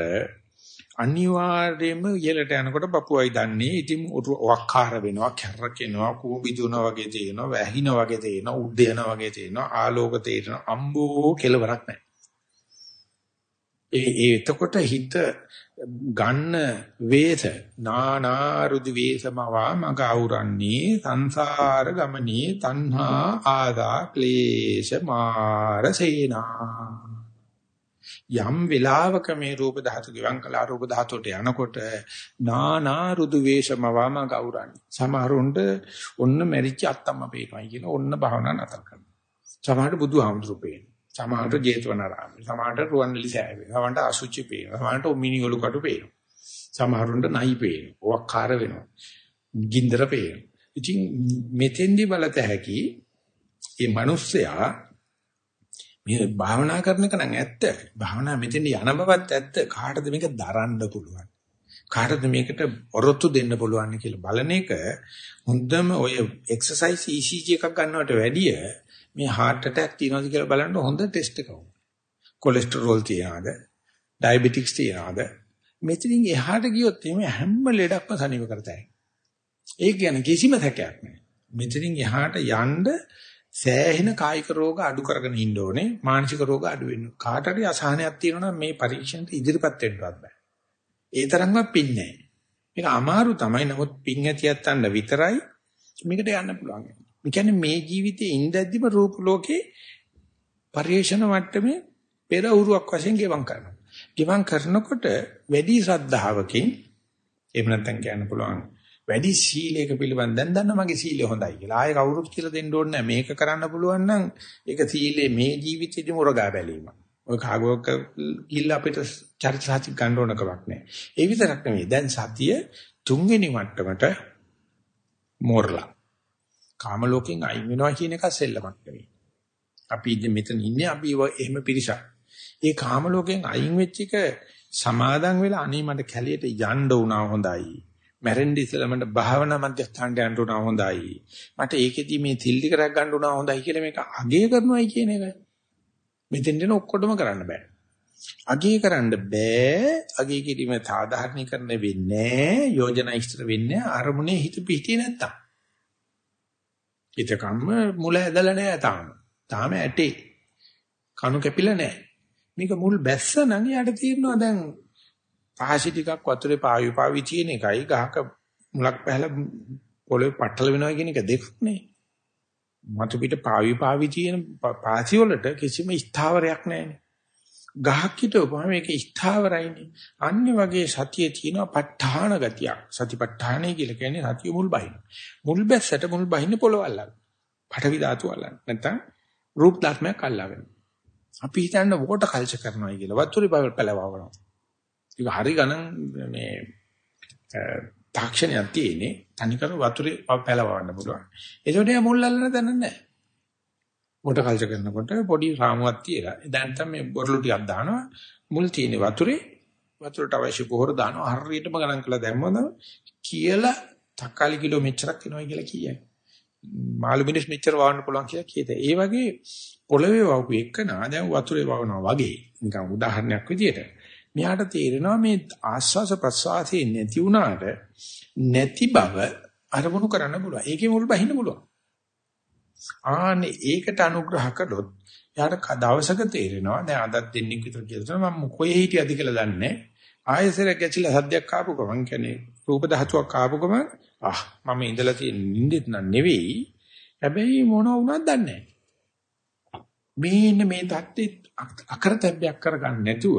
[SPEAKER 1] අනිවාර්යයෙන්ම ඉහළට යනකොට බපුවයි දන්නේ ඉතින් වක්කාර වෙනවා කැරකෙනවා කූඹි දුන වගේ තේනවා වැහින වගේ තේනවා උඩ යන වගේ තේනවා ආලෝක තේරෙනවා අම්බෝ කෙලවරක් නැහැ. ඒ ඒ එතකොට හිත ගන්න වේස නානා රුදි වේසමවා මග අවරන්නේ සංසාර ගමනේ තණ්හා ආදා ක්ලේශ මාරසේනා යම් වෙලාවක මේ රූප ධාතු ගිවන් කළා රූප ධාතුවට යනකොට නානා රුදු වේශමවා මග අවරන්නේ සමහරුන්ට ඔන්න මැරිච්ච අත්තම්ම පේනවායි කියලා ඔන්න භාවනා නතර කරනවා. සමහරට බුදුහාමුදුරු පේනවා. සමහරට ජේතවනාරාමේ සමහරට රුවන්වැලි සෑයේ සමහරට අසුචි පේනවා. සමහරට මිනිඔලු කටු පේනවා. සමහරුන්ට නයි පේනවා. ඔක්කාර වෙනවා. ගින්දර පේනවා. ඉතින් මෙතෙන්දි බලත හැකි මේ මිනිස්සයා මේ භාවනා කරන එක නම් ඇත්ත භාවනා මෙතෙන්දි යන බවත් ඇත්ත කාටද මේක දරන්න පුළුවන් කාටද මේකට ඔරොත්තු දෙන්න පුළුවන් කියලා බලන එක හොඳම ඔය එක්සර්සයිස් ECG එකක් ගන්නවට වැඩිය මේ heart attack තියනවාද කියලා බලන්න හොඳ ටෙස්ට් එකක්. කොලෙස්ටරෝල් තියනවාද? ඩයබටික්ස් තියනවාද? මෙතනින් එහාට ගියොත් මේ හැම ලෙඩක්ම සනීප කරතයි. ඒක කියන්නේ කිසිම තැකයක් නැහැ. මෙතනින් එහාට යන්න සෑහෙන කායික රෝග අඩු කරගෙන ඉන්න ඕනේ මානසික රෝග අඩු වෙන්න. කාට හරි අසහනයක් තියෙනවා මේ පරීක්ෂණයට ඉදිරිපත් වෙන්නවත් බෑ. ඒ තරම්වත් පින් නැහැ. මේක අමාරු තමයි. නමුත් පින් ඇතියත් අන්න විතරයි මේකට යන්න පුළුවන්. ඒ කියන්නේ මේ ජීවිතයේ ඉඳද්දිම රූප ලෝකේ පරිේශන මට්ටමේ පෙර උරුවක් වශයෙන් ගෙවම් කරනවා. ගෙවම් කරනකොට වැඩි ශ්‍රද්ධාවකින් එහෙම නැත්නම් කියන්න පුළුවන් වැඩි සීලයක පිළිබඳ දැන් දන්න මගේ සීලය හොඳයි කියලා. ආයෙ කවුරුත් කියලා දෙන්න ඕනේ නැහැ. මේක කරන්න පුළුවන් නම් ඒක සීලේ මේ ජීවිතේදී මුරගා බැලීම. ඔය කාගෝක ගිල්ල අපිට චරිත සාති ගන්න ඕන කමක් නැහැ. ඒ විතරක් නෙවෙයි. දැන් සතිය තුන්වෙනි මට්ටමට මෝරලා. කාම ලෝකෙන් අයින් වෙනවා කියන එක සෙල්ලමක් නෙවෙයි. අපි මෙතන ඉන්නේ අපි එහෙම පිරිසක්. ඒ කාම ලෝකෙන් අයින් වෙච්ච එක සමාදන් වෙලා අනේ මට කැලියට යන්න උනා හොඳයි. මැරෙන්න ඉස්සෙල්ලා මට භාවනා මධ්‍යස්ථානට යන්න උනා හොඳයි. මට ඒකෙදි මේ තිල්ලි කරක් ගන්න උනා හොඳයි කියලා මේක අගේ කරනවායි කියන එක. මෙතෙන් දෙන ඔක්කොටම කරන්න බෑ. අගේ කරන්න බෑ. අගේ කිරීම සාධාරණීකරණය වෙන්නේ යෝජනා ඉස්තර වෙන්නේ අරමුණේ හිත පිහිටියේ නැත්තම්. ඊටකම්ම මුල ඇදලා නෑ තාම. තාම ඇටේ. කණු කැපිලා නෑ. මේක මුල් බැස්ස නම් යාට තීරණා දැන් පහසි ටිකක් වතුරේ පාවි පාවි තියෙන එකයි ගහක මුලක් පැහැලා පොළවේ පටල වෙනවා කියන එක දෙකක් නේ. මතු පිට පාවි පාවි තියෙන පාසි වලට කිසිම ස්ථාවරයක් නැහැ. ගහක් හිටවපුවා මේක ස්ථාවරයිනේ. අන්නේ වගේ සතිය තියෙනවා ප ဋ ාණ ගතියක්. සතිපට්ඨානයි කියලා කියන්නේ සතිය මුල් බහින. මුල් බැස්සට මුල් බහින්න පොළව අල්ලන්න. පටවි ධාතු අල්ලන්න. නැත්නම් රූප ධර්මයක් අල්ලගෙන. අපි හිතන්නේ වෝටර් කල්චර් කරනවා කියලා. වතුරේ පැලවවනවා. ඒක හරි ගණන් මේ තාක්ෂණයක් තියෙන්නේ තනිකර වතුරේ පැලවන්න පුළුවන්. ඒකට එයා මුල් අල්ලන්න දන්නේ නැහැ. මොට කල්ච කරනකොට පොඩි රාමුවක් තියලා දැන් තමයි මේ බොරළු ටිකක් දානවා මුල් තියෙන වතුරේ වතුරට අවශ්‍ය පොහොර දානවා හරියටම ගණන් කරලා දැම්මම කියලා තක්කාලි කිලෝ මෙච්චරක් එනවා කියලා කියයි. මාළු මිනිස් මෙච්චර වවන්න පුළුවන් කියලා කියත. ඒ වගේ පොළවේ වවපු එකනා දැන් වතුරේ වවනවා වගේ නිකන් උදාහරණයක් විදියට මෙයාට තේරෙනවා මේ ආස්වාස ප්‍රසවාසයේ නැති වුණාට නැති බව අරමුණු කරන්න පුළුවන්. ඒකේ මුල් බහින්න පුළුවන්. ආනේ ඒකට අනුග්‍රහ කළොත් යාට දවසක තේරෙනවා දැන් අදත් දෙන්නෙක් විතර කියලා මම කොහේ හිටියද කියලා දන්නේ ආයෙසර ගැචිලා සද්දයක් ආපු ගමන් කියන්නේ රූප ධාතුවක් ආපු ගමන් ආ මම ඉඳලා තියෙන නිින්දෙත් නන් නෙවෙයි හැබැයි මොන වුණත් දන්නේ මේ මේ தත්ත්වෙත් අකරතැබ්බයක් කරගන්න නැතුව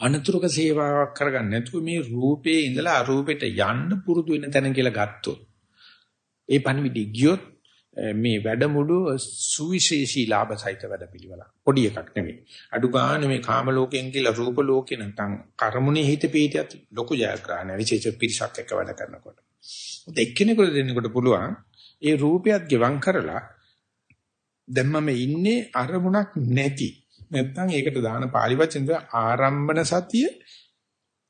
[SPEAKER 1] අනතුරුක සේවාවක් කරගන්න නැතුව මේ රූපේ ඉඳලා අරූපෙට යන්න පුරුදු වෙන තැන කියලා ගත්තොත් ඒ පණිවිඩය ගියොත් මේ වැඩමුළු සුවිශේෂී ලාභ සහිත වැඩපිළිවෙලක්. පොඩි එකක් නෙමෙයි. අඩු ගන්න මේ කාම ලෝකයෙන් කියලා රූප ලෝකේ නැත්නම් කර්මුණේ හිත පීතියත් ලොකු ජයග්‍රහණ විශේෂ පිරිසක් එක්ක වැඩ කරනකොට. දෙක්කෙනෙකුට දෙන්නෙකුට පුළුවන් ඒ රූපයත් ගෙවම් කරලා දැන් මම ඉන්නේ අරමුණක් නැති. නැත්නම් ඒකට දාන පාලි වචන ආරම්භන සතිය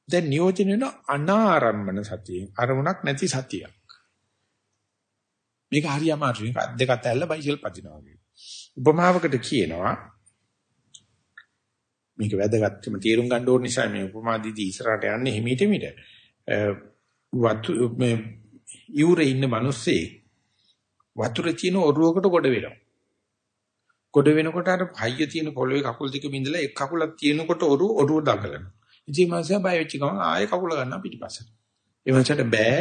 [SPEAKER 1] දැන් නියෝජනය වෙන අනාරම්භන සතිය. අරමුණක් නැති සතියක්. මේක හරි අමාරුයි. දෙකත් ඇල්ල බයිසිකල් පදිනවා වගේ. උපමාවකට කියනවා මේක වැදගත්කම තේරුම් ගන්න ඕන නිසා මේ උපමා දීදී ඉස්සරහට යන්නේ හිමීට මිට. වතු මේ යූරේ ඉන්න මිනිස්සේ වතුර තියෙන ඔරුවකට ගොඩ වෙනවා. ගොඩ වෙනකොට අර හයිය තියෙන පොළවේ කකුල් දෙක බින්දලා එක් කකුලක් තියෙනකොට ඔරුව ඔරුව දඟලනවා. ඉතින් මාසයා බය වෙච්ච ගමන් ආයෙ කකුල ගන්නවා පිටිපස්සට. ඒ වන්සට බෑ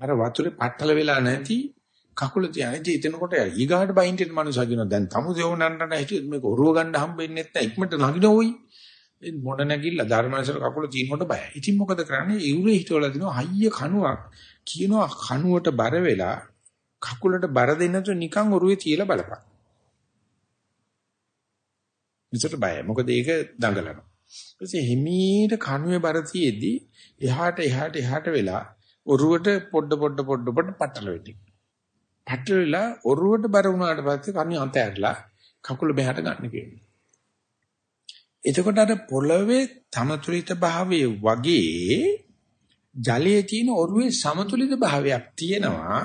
[SPEAKER 1] අර වතුරේ පట్టල වෙලා නැති කකුල තියාගෙන ඉතනකොට ඊගාට බයින්ට මනුස්සයා කියනවා දැන් තමු දෙවනන්න හිටියොත් මේක ඔරුව ගන්න හම්බෙන්නේ නැත්නම් ඉක්මනට නගිනවෝයි මොන නැගිල්ල ධර්මනසර කකුල චීනකොට බයයි. ඉතින් මොකද කරන්නේ? ඉවුරේ හිටවලා දිනවා හයිය කණුවක් කියනවා කණුවට බර වෙලා කකුලට බර දෙන්න තු නිකන් ඔරුවේ තියලා බලපන්. විතර බයයි. මොකද ඒක දඟලනවා. ඊපස්සේ හිමීට කණුවේ බර තියේදී එහාට එහාට එහාට වෙලා ඔරුවට පොඩ පොඩ පොඩ පොඩ පටල වෙටි. පැටලලා ඔරුවට බර වුණාට පස්සේ කණි අන්ත ඇරලා කකුල බහැට ගන්න කියනවා. එතකොට අර පොළවේ සමතුලිත භාවයේ වගේ ජලයේ තියෙන ඔරුවේ සමතුලිත භාවයක් තියෙනවා.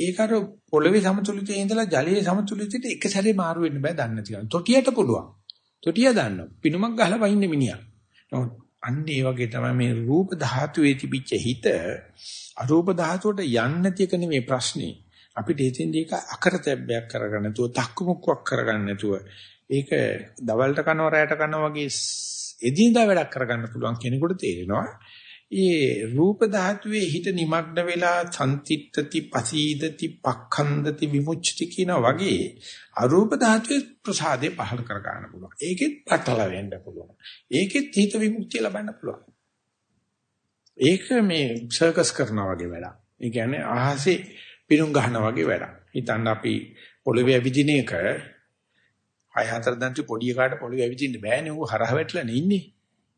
[SPEAKER 1] ඒක අර පොළවේ සමතුලිතයේ ඉඳලා ජලයේ සමතුලිතයට එක සැරේ මාරු වෙන්න බෑ දන්න තියෙනවා. තොටියට පුළුවන්. තොටිය දන්නවා. පිනුමක් ගහලා වහින්න මිනිහා. අන්න ඒ වගේ තමයි මේ රූප ධාතුවේ තිබිච්ච හිත අරූප ධාතුවට යන්නේ නැති එක නෙමෙයි ප්‍රශ්නේ. අපිට හිතෙන්දී ඒක අකරතැබ්බයක් කරගන්න නැතුව තක්කමුක්කක් කරගන්න නැතුව ඒක දවල්ට කනවා රැයට කනවා වගේ එදිනදා වැඩක් කරගන්න පුළුවන් කෙනෙකුට තේරෙනවා. ඒ රූප ධාතුවේ හිත නිමග්න වෙලා සම්තිත්‍ත්‍ති පසීදති පක්ඛන්දති විමුච්ඡති කියන වගේ අරූප ධාතුවේ ප්‍රසාදේ පහල කර ගන්න පුළුවන්. ඒකෙත් පටල වෙන්න පුළුවන්. ඒකෙත් හිත විමුක්තිය ලබන්න පුළුවන්. ඒක මේ සර්කස් කරනවා වගේ වැඩක්. ඒ කියන්නේ අහසේ පිරුම් ගහනවා වගේ වැඩක්. හිතන්න අපි පොළවේ ඇවිදින එක හය හතර දන්ති පොඩි එකාට පොළවේ ඇවිදින්න බෑනේ. ඌ හරහ වැටලානේ ඉන්නේ.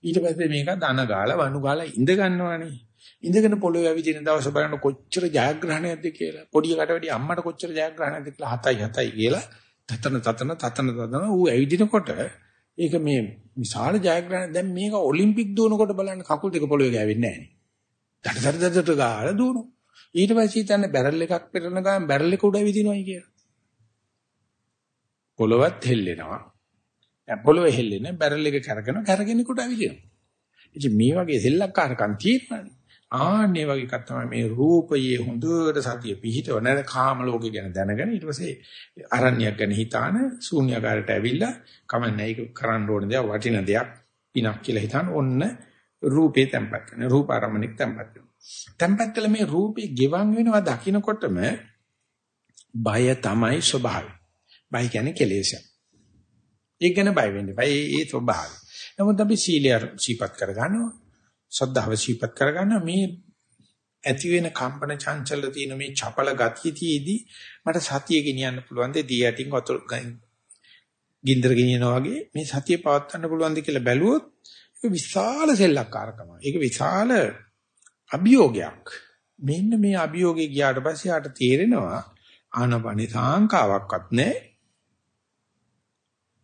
[SPEAKER 1] ඊට පස්සේ මේක දන ගාලා වනු ගාලා ඉඳ ගන්නවානේ. ඉඳගෙන පොළවේ ඇවිදින දවස බලන්න කොච්චර ජයග්‍රහණයක්ද කියලා. පොඩි එකට වැඩි අම්මට කොච්චර ජයග්‍රහණයක්ද කියලා 7යි 7යි කියලා තතන තතන තතන තතන ඌ ඇවිදිනකොට ඒක මේ විශාල ජයග්‍රහණ දැන් මේක ඔලිම්පික් දුවනකොට බලන්න කකුල් දෙක පොළවේ ගෑවෙන්නේ නැහැ නේ. දඩ දඩ දඩ ගාලා දුවනවා. ඊට පස්සේ හිතන්නේ බැරල් එකක් පෙරන ගමන් බැරල් එක උඩ ඇවිදිනවයි කියලා. පොළවත් හෙල්ලෙනවා. දැන් පොළවේ හෙල්ලෙන්නේ බැරල් එක කරගෙන කරගෙන කොට ඇවිදිනවා. ඉතින් මේ වගේ සෙල්ලක්කාරකම් තියෙනවානේ. ආන්නේ වගේ එකක් තමයි මේ රූපයේ හොඳට සතිය පිහිටව නැද කාම ලෝකේ ගැන දැනගෙන ඊට පස්සේ අරණ්‍යයක් ගැන හිතාන ශූන්‍යකාරයට ඇවිල්ලා කමන්නේ ඒක කරන්න ඕන දෙයක් වටින දෙයක් පිනක් කියලා හිතාන ඔන්න රූපේ තැම්පත් කරන රූප ආරම්මණික තැම්පත් කරන තැම්පත් කළ මේ රූපේ ගෙවන් වෙනවා දකින්නකොටම බය තමයි ස්වභාවය. බය කියන්නේ කෙලෙසක් ඒක ගැන බය වෙන්න බය ඒ ස්වභාවය නමුත් අපි සීලය සීපත් කරගන්නවා සද්ධාව සීපත් කරගන්න මේ ඇති වෙන කම්පන චංචල තියෙන මේ චපල ගතියතියෙදි මට සතිය ගෙනියන්න පුළුවන් දෙ දී යටින් වතුර ගින්දර ගෙනියනවා වගේ මේ සතිය පවත්වන්න පුළුවන්ද කියලා බැලුවොත් ඒක විශාල සෙල්ලක්කාරකමක්. ඒක විශාල අභියෝගයක්. මෙන්න මේ අභියෝගේ ගියාට පස්සේ ආට තේරෙනවා ආනපනි සාංකාවක්වත් නැහැ.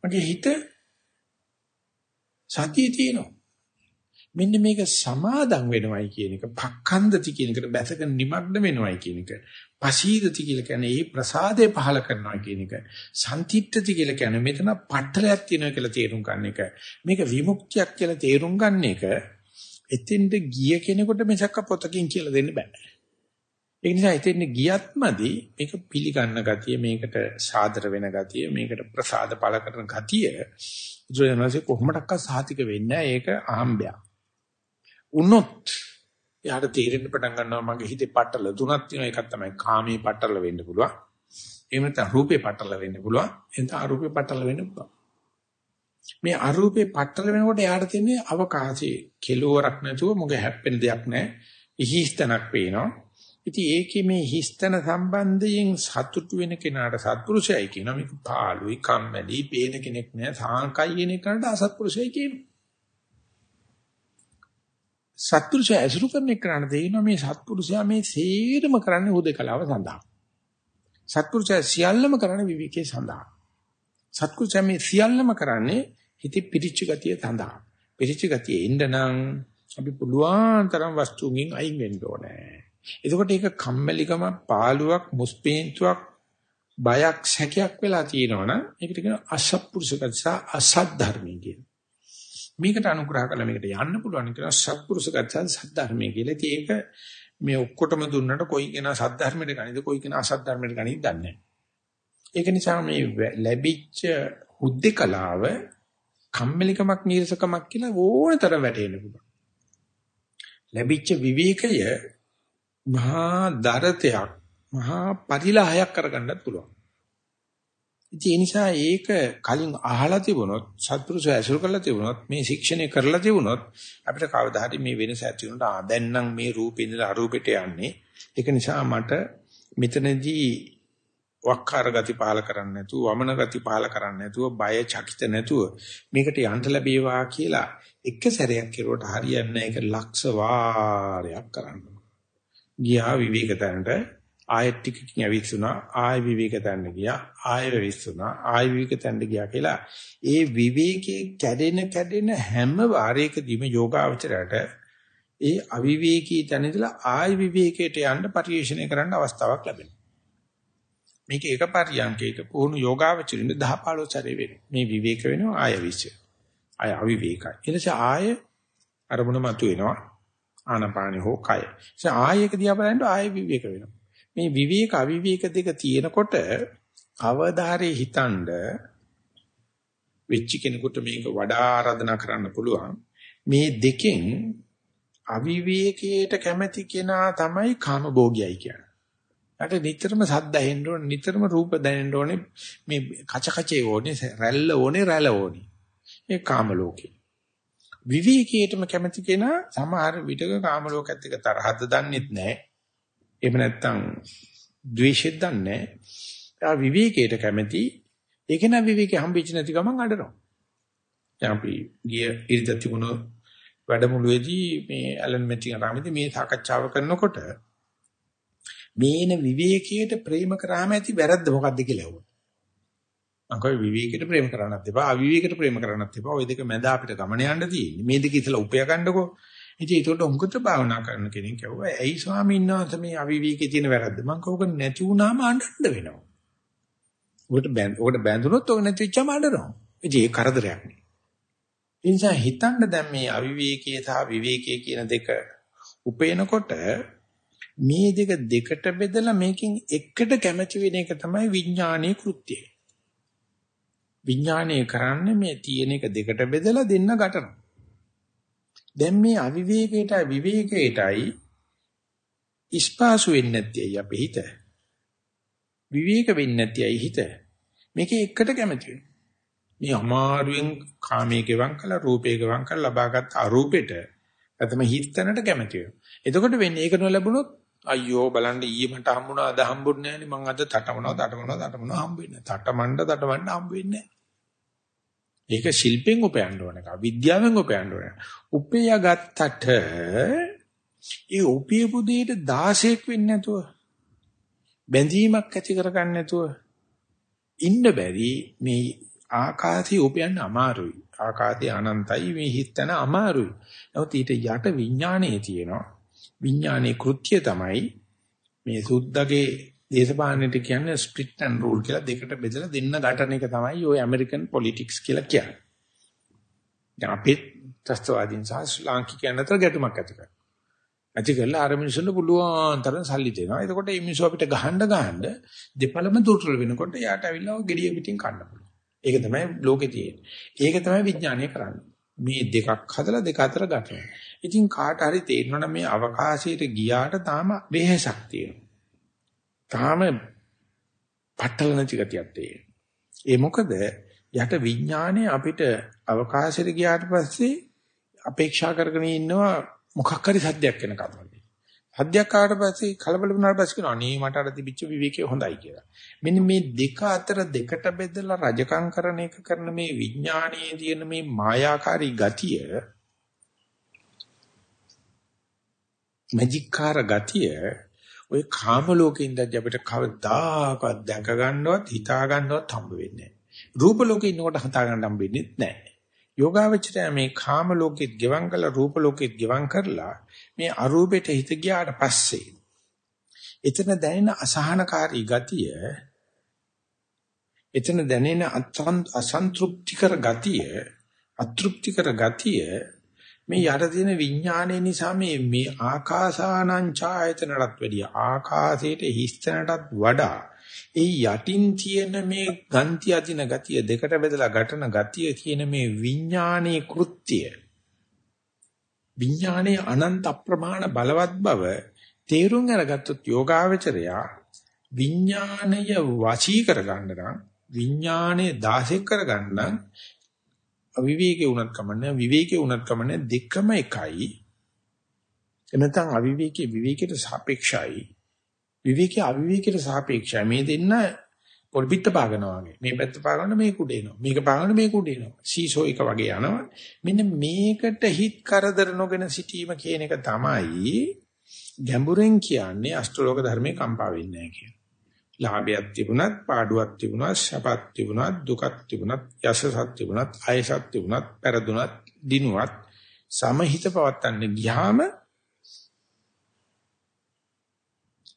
[SPEAKER 1] මගේ හිත සතියේ තියෙනවා. මෙන්න මේක සමාදම් වෙනවයි කියන එක පක්ඛන්දති කියන එකට බැසගෙන නිමග්න වෙනවයි කියන එක පසීදති කියලා කියන්නේ ඒ ප්‍රසාදේ පහල කරනවා කියන එක සම්තිත්‍ත්‍ති කියලා කියන්නේ මෙතන පටලයක් තියෙනවා කියලා තේරුම් ගන්න එක මේක විමුක්තියක් කියලා තේරුම් ගන්න එක එතෙන්ද ගිය කෙනෙකුට මේසක්ක පොතකින් කියලා දෙන්න බෑ ඒ නිසා එතෙන්ද ගියත්මදි මේක පිළිගන්න ගතිය මේකට සාදර වෙන ගතිය මේකට ප්‍රසාද පළ කරන ගතිය ඉතින් කොහොමඩක්ක සාතික වෙන්නේ ඒක අහම්බයක් වුණොත් එයාට තේරෙන්න පටන් ගන්නවා මගේ හිතේ පටල තුනක් තියෙනවා. එකක් තමයි කාමී පටල වෙන්න පුළුවන්. එහෙම නැත්නම් රූපේ පටල වෙන්න පුළුවන්. එතන අරූපේ පටල වෙන්න පුළුවන්. මේ අරූපේ පටල වෙනකොට එයාට තියෙන්නේ අවකාශයේ කෙලවරක් නැතුව මොකද හැප්පෙන දෙයක් නැහැ. හිස්තනක් පේනවා. ඉතින් ඒකේ මේ හිස්තන සම්බන්ධයෙන් සතුටු වෙන කෙනාට සත්පුරුෂයයි කියනවා මේක පාළුයි කම්මැලි පේන කෙනෙක් නෑ සාංකයි කියන එකට අසත්පුරුෂයයි කියනවා සත්පුරුෂය ඇසුරු කරන එකට තේිනවා මේ සත්පුරුෂයා මේ සේරම කරන්නේ හුදකලාව සඳහා. සත්පුරුෂයා සියල්ලම කරන්නේ විවිකේ සඳහා. සත්පුරුෂයා මේ සියල්ලම කරන්නේ හිතේ පිරිච්ච ගතිය සඳහා. පිරිච්ච ගතිය ඉන්න නම් අපි පුළුවන් තරම් වස්තුන්ගෙන් අයින් වෙන්න ඕනේ. එතකොට ඒක කම්මැලිකම, පාළුවක්, මුස්පීන්තුවක්, බයක්, සැකයක් වෙලා තියෙනවනම් ඒකට කියන අසත්පුරුෂ ගතිය අසත් ධර්මී කියන. මේකට අනුග්‍රහ කළා මේකට යන්න පුළුවන් කියලා සත්පුරුෂ ගච්ඡන් සද්ධර්මයේ කියලා. ඉතින් ඒක මේ ඔක්කොටම දුන්නට කොයි කෙනා සද්ධර්මයට ගනිද කොයි කෙනා අසද්ධර්මයට ගනිද දන්නේ නැහැ. ඒක නිසා මේ ලැබිච්ච හුද්දකලාව කම්මැලිකමක් නීරසකමක් කියලා ඕනතරම් වැටෙන්න පුළුවන්. ලැබිච්ච විවේකය මහා දරතයක් මහා පරිලාහයක් කරගන්නත් පුළුවන්. ඉතින් ඒ නිසා ඒක කලින් අහලා තිබුණොත් සත්පුරුෂය ඇසුරු කරලා තිබුණොත් මේ ශික්ෂණය කරලා තිබුණොත් අපිට කවදා හරි මේ වෙනස ඇති වුණා ආ දැන් නම් මේ රූපේ ඉඳලා අරූපෙට යන්නේ ඒක නිසා මට මෙතනදී වක්කාර ගති පාල කරන්න නැතුව වමන ගති පාල කරන්න නැතුව බය චකිත නැතුව මේකට යන්න ලැබේවා කියලා එක සැරයක් කෙරුවට හරියන්නේ නැහැ ඒක ලක්ෂ වාරයක් කරන්න. ගියා විවේක තැනට. ආයෙත් ටිකකින් ඇවිස්සුනා ආයෙ විවේක තැන්න ගියා. ආයෙ විස්සුනා ආයෙ විවේක තැන්න ගියා කියලා ඒ විවේකයේ කැඩෙන කැඩෙන හැම වාරයකදීම යෝගාවචරයට ඒ අවිවේකී තැන ඉඳලා ආයෙ විවේකයට යන්න පරිශීලනය කරන්න අවස්ථාවක් ලැබෙනවා. මේක එක පරියන්කයක පුහුණු යෝගාවචරින්ද 10 15 සැරේ වෙනවා. මේ විවේක වෙනවා ආයෙ විස්ස ආයෙ අවිවේකයි. ඊට ආයෙ අරමුණ මතුවෙනවා. ආනපානි හෝ කය. ඒ ආයෙක දිහා බලනකොට ආයෙ විවේක වෙනවා. මේ විවේක අවිවේක දෙක තියෙනකොට අවදාරේ හිතනද වෙච්ච කෙනෙකුට මේක වඩා ආරාධනා කරන්න පුළුවන් මේ දෙකෙන් අවිවේකයට කැමැති කෙනා තමයි කාමභෝගියයි කියන්නේ. අට නිතරම සද්ද ඇහෙන්න ඕනේ නිතරම රූප දැනෙන්න ඕනේ මේ කච කචේ ඕනේ රැල්ල ඕනේ රැළ ඕනේ. ඒ කාම ලෝකේ. විවේකීයටම කැමති කෙනා සමහර විටක කාම ලෝකයේත් එක තරහද දන්නෙත් නැහැ. එහෙම නැත්නම් ද්වේෂෙත් දන්නේ නැහැ. ආ විවේකයට කැමති ඒක නම් විවේකේ හම්බෙච්ච නැති ගමන් අඬනවා. දැන් අපි ගිය ඉරිදා තිබුණු වැඩමුළුවේදී මේ ඇලන් මෙටින් රාමේදී මේ සාකච්ඡාව කරනකොට මේන විවේකයට ප්‍රේම කරාම ඇති වැරද්ද මොකද්ද කියලා ඇහුවා. මම කිව්වා විවේකයට ප්‍රේම කරන්නත් එපා අවිවේකයට ප්‍රේම කරන්නත් එපා. ওই දෙක මැද අපිට ගමන යන්න තියෙන්නේ. මේ දෙක ඉතලා උපය ගන්නකෝ. ඉතින් ඒකට උංගත භාවනා කරන කෙනෙක් කිව්වා ඇයි ස්වාමීන් වහන්සේ මේ අවිවේකයේ තියෙන වැරද්ද? මම කවුක නැති වුණාම අඬන්න වෙනවා. ඔකට බැඳ ඔකට බැඳුනොත් ඔක නැති වෙච්චම අඬනවා. ඉතින් ඒක කරදරයක් නේ. ඒ නිසා හිතන්න දැන් මේ අවිවේකයේ සහ විවේකයේ කියන දෙක උපේනකොට මේ දෙක දෙකට බෙදලා මේකෙන් එකට කැමැති වෙන එක තමයි විඥානීය කෘත්‍යය. විඥානීය කරන්නේ මේ තියෙන එක දෙකට බෙදලා දෙන්න ගැටනවා. දැන් මේ අවිවේකයටයි විවේකයටයි ඉස්පාසු වෙන්නේ නැති අය අපේ හිත. විවේක වෙන්නේ නැති අය හිත. මේකේ එකට කැමති වෙනවා. මේ අමාරුවෙන් කාමයේ ගෙවන් කළා රූපයේ ගෙවන් කළා ලබාගත් අරූපෙට නැත්නම් හිතනට කැමති වෙනවා. එතකොට වෙන්නේ ඒක නොලැබුණොත් අයියෝ බලන්න ඊයේ මට හම්බුණා අද හම්බුන්නේ නැහැ නේ මං අද තටමනවා තටමනවා තටමනවා හම්බෙන්නේ නැහැ. තටමඬ තටමඬ හම්බෙන්නේ නැහැ. ඒක ශිල්පෙන් උපයන්න ඕන එක. විද්‍යාවෙන් උපයන්න ඕන. උපය ගත්තට ඒ උපයපු දෙයට 16ක් වෙන්නේ නැතුව බැඳීමක් ඇති කරගන්න නැතුව ඉන්න බැරි මේ ආකාශي උපයන්න අමාරුයි. ආකාශي අනන්තයි මේ හිතන අමාරුයි. නමුත් ඊට යට විඥානයේ තියෙනවා. විඥානයේ කෘත්‍ය තමයි මේ සුද්ධගේ දේශපාලනයට කියන්නේ ස්ප්ලිට් ඇන්ඩ් රූල් කියලා දෙකට බෙදලා දෙන්න ගැටන එක තමයි ඔය ඇමරිකන් පොලිටික්ස් කියලා කියන්නේ. දැන් අපි ත්‍ස්තවාදීන් සහ ශ්‍රී ලාංකිකයන් අතර ගැටුමක් ඇති කරනවා. ඇති කරලා අර මිනිස්සුන්ට පුළුවන් තරම් සල්ලි දෙනවා. එතකොට මේ මිනිස්සු අපිට ගහන්න ගහන්න දෙපළම දුර්වල වෙනකොට යාට අවිල්ලව gediya පිටින් කන්න පුළුවන්. ඒක තමයි ලෝකේ තියෙන්නේ. ඒක තමයි විඥානය කරන්නේ. මේ දෙකක් හදලා දෙක අතර ගැටෙනවා. ඉතින් කාට හරි තේරෙනවා මේ අවකාශයට ගියාට තාම වෙහසක් තියෙනවා. තාම පටල නැති ගතියක් තියෙනවා. ඒ මොකද යට විඥානය අපිට අවකාශයට ගියාට පස්සේ අපේක්ෂා කරගෙන ඉන්නවා මොකක් හරි සද්දයක් වෙනකම්. සද්දයක් ආවට පස්සේ කලබල වුණාට පස්සේ කියනවා අනේ මට අර තිබිච්ච විවේකය හොඳයි කියලා. මෙන්න මේ දෙක අතර දෙකට බෙදලා රජකම් කරන එක කරන මේ විඥානයේ තියෙන මේ මායාකාරී ගතිය මැජික්කාර ගතිය ඔය කාම ලෝකේ ඉඳන් අපිට කවදාකවත් දැක ගන්නවත් හිතා ගන්නවත් හම්බ වෙන්නේ නැහැ. රූප ලෝකේ ඉන්නකොට හිතා ගන්න හම්බෙන්නේ නැහැ. යෝගාවචරය මේ කාම ලෝකෙත් ගෙවම් කළා රූප ලෝකෙත් ගෙවම් කරලා මේ අරූපෙට හිත ගියාට පස්සේ එතන දැනෙන අසහනකාරී ගතිය එතන දැනෙන අසන්තෘප්තිකර ගතිය අතෘප්තිකර ගතිය මේ යට තියෙන විඥානයේ නිසා මේ මේ ආකාසානං ඡායතනටත් වැඩිය ආකාශයට හිස්තැනටත් වඩා ඒ යටින් තියෙන මේ ගන්ති අදින ගතිය දෙකට බෙදලා ගැටන ගතිය තියෙන මේ විඥානීය කෘත්‍යය විඥානයේ අනන්ත අප්‍රමාණ බලවත් බව තේරුම් අරගත්තොත් යෝගාවචරයා විඥාණය වශී කරගන්න නම් විඥානයේ දාසෙක් කරගන්න නම් අවිවේකේ උනත් කමන්නේ විවේකේ උනත් කමන්නේ දෙකම එකයි එනතන් අවිවේකේ විවේකයට සාපේක්ෂයි විවේකයේ අවිවේකයට සාපේක්ෂයි මේ දෙන්න පොල්පිට පාගනවා වගේ. මේ පැත්ත පාගන්න මේක උඩ එනවා. මේක පාගන්න මේක උඩ එනවා. සීසෝ එක වගේ යනවා. මෙන්න මේකට හිත කරදර නොගෙන සිටීම කියන එක තමයි ගැඹුරෙන් කියන්නේ අෂ්ටලෝක ධර්මයේ කම්පා වෙන්නේ නැහැ කියන. ලාභයක් තිබුණත්, පාඩුවක් තිබුණත්, සපත් තිබුණත්, දුකක් තිබුණත්, යසසක් තිබුණත්, ආයසක් තිබුණත්, පෙරදුනත්, දිනුවත් සමහිත පවත්තන්න ගියාම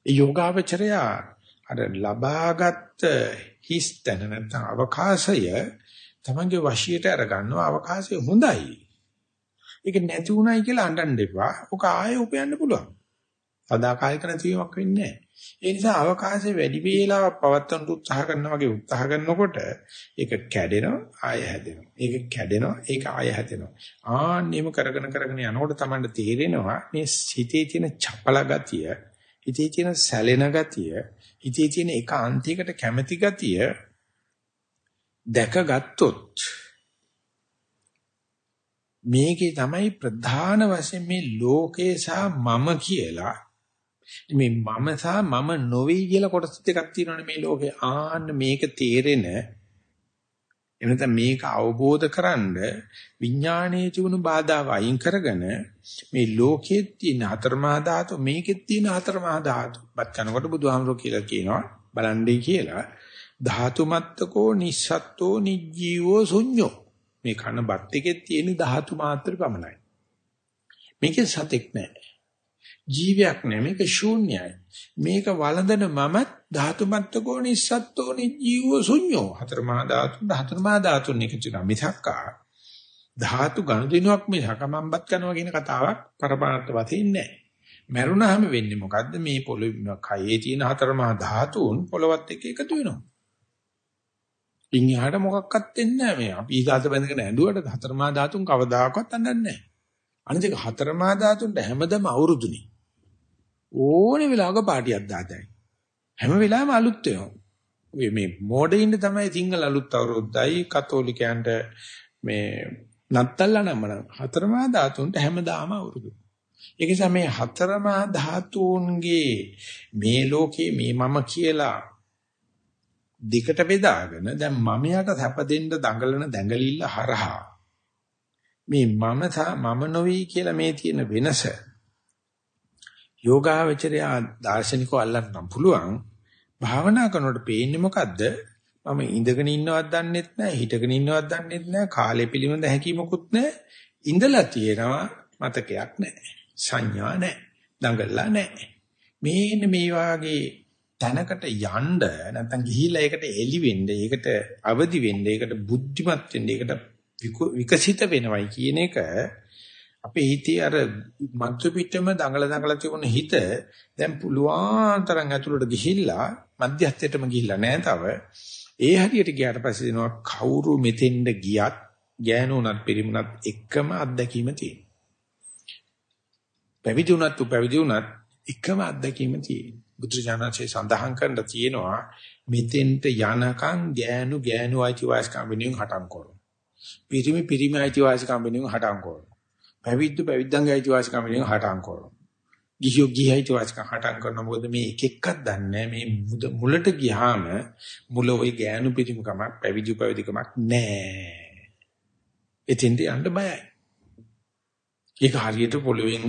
[SPEAKER 1] ඒ යෝගාවචරයා අර ලබාගත් හිස් තැන නැත්නම් අවකාශය තමන්ගේ වශයට අරගන්නවා අවකාශය හොඳයි. ඒක නැති උනායි කියලා අඬන්න එපා. ඔක ආයෙ උපයන්න පුළුවන්. සදාකාලික නැතිවීමක් වෙන්නේ නැහැ. ඒ නිසා අවකාශය වැඩි වේලාවක් පවත්වන්න උත්සාහ කරනවා වගේ උත්සාහ කරනකොට ඒක කැඩෙනවා ආයෙ හැදෙනවා. ඒක කැඩෙනවා ඒක ආයෙ හැදෙනවා. ආන්නෙම කරගෙන කරගෙන යනකොට තමයි තේරෙනවා මේ හිතේ තියෙන චපල ගතිය හිතේ තියෙන සැලෙන ගතිය, හිතේ තියෙන එක අන්තයකට කැමැති ගතිය දැකගත්තොත් මේකේ තමයි ප්‍රධාන වශයෙන් මේ ලෝකේ සහ මම කියලා මේ මම සහ මම නොවේ කියලා කොටස් දෙකක් තියෙනවානේ මේ ලෝකේ. ආන්න මේක තේරෙන එනතන මේක අවබෝධ කරන්ඩ විඥානයේ තිබුණු බාධා වයින් කරගෙන මේ ලෝකයේ තියෙන හතරමහා ධාතු මේකෙත් තියෙන හතරමහා ධාතු. බත් කනකොට බුදුහාමුදුරුවෝ කියලා කියනවා බලන්නේ කියලා ධාතු මත්තකෝ නිස්සත්තෝ නිජීවෝ ශුඤ්ඤෝ. මේ කන බත් එකේ තියෙන ධාතු මාත්‍ර පමණයි. මේකේ සතෙක් නැහැ ජීවයක් නැහැ මේක ශූන්‍යයි. මේක වළඳන මමත් ධාතු මත්තකෝ නිස්සත්තෝ නිජීවෝ ශුඤ්ඤෝ හතර මහා ධාතු හතර මහා ධාතුන් එක තුන මිසක්කා ධාතු ගනුදෙනුවක් මිසක මම්බත් කරනවා කියන කතාවක් පරමාර්ථ වශයෙන් නැහැ මරුණාම වෙන්නේ මොකද්ද? මේ පොළොවේ කයේ තියෙන හතර මහා ධාතුන් පොළවත් එක්ක එකතු වෙනවා. ඉන්හිහාට මොකක්වත් වෙන්නේ නැහැ මේ. අපි ඊදාත බඳගෙන ඇඬුවට හතර මහා ධාතුන් කවදාකවත් අඬන්නේ නැහැ අනිත් හතර මහා ධාතුන්ට හැමදම අවුරුදුනේ. ඕනේ වෙලාවක පාටියක් දාතයි. හැම වෙලාවෙම අලුත් වෙනවා. මේ මෝඩින්න තමයි සිංහල අලුත් අවුරුද්දයි කතෝලිකයන්ට මේ නත්තල්ලා නම්මන හතරමා ධාතුන්ට හැමදාම අවුරුදු. ඒක නිසා මේ හතරමා ධාතුන්ගේ මේ ලෝකේ මේ මම කියලා දෙකට බෙදාගෙන දැන් මමයට සැප දෙන්න දඟලන දැඟලිල්ල හරහා මේ මම මම නොවි කියලා මේ තියෙන වෙනස යෝගාවචරය දාර්ශනිකව අල්ලන්න පුළුවන් භාවනා කරනකොට පේන්නේ මොකද්ද? මම ඉඳගෙන ඉන්නවත් දන්නෙත් නැහැ හිටගෙන ඉන්නවත් දන්නෙත් නැහැ කාලය පිළිබඳ හැකීමකුත් නැහැ ඉඳලා තියෙනවා මතකයක් නැහැ සංඥා නැහැ දඟලලා නැහැ මේන්න මේ වාගේ තැනකට යන්න නැත්නම් ගිහිලා ඒකට එලි වෙන්න ඒකට අවදි වෙන්න ඒකට බුද්ධිමත් වෙන්න ඒකට විකසිත වෙනවයි කියන එක අපේ හිතේ අර මන්ත්‍ර පිටම දඟල දඟල තිබුණ හිත දැන් පුළුවන් තරම් ඇතුළට ගිහිල්ලා මධ්‍යස්ථයටම ගිහිල්ලා නැහැ තව. ඒ හරියට ගියාට පස්සේ දෙනවා කවුරු මෙතෙන්ද ගියත් ගෑනුණත් පිරිමුණත් එකම අත්දැකීම තියෙනවා. පැවිදි වුණත් උපැවිදි වුණත් එකම අත්දැකීම තියෙනවා. බුදුජානකසේ සඳහන් කරන්න තියෙනවා මෙතෙන්ට යනකම් ගෑනු ගෑනු අයිතිවාසිකම් වෙනුවෙන් හටම් කරනවා. පිරිමි පිරිමි අයිතිවාසිකම් වෙනුවෙන් හටම් කරනවා. පැවිද්ද පැවිද්දන්ගේ අයිතිවාසිකම් වලින් හටම් කරනවා. ගිහියෝ ගිහි අයිතිවාසිකම් හටම් කරනවා. මොකද මේ එක එකක් දන්නේ මේ මුලට ගියාම මුල ওই ගෑනු පිටිමකමක් පැවිදි පැවිදිකමක් නැහැ. එතෙන්ට යන්න බයයි. ඒක හරියට පොළවෙන්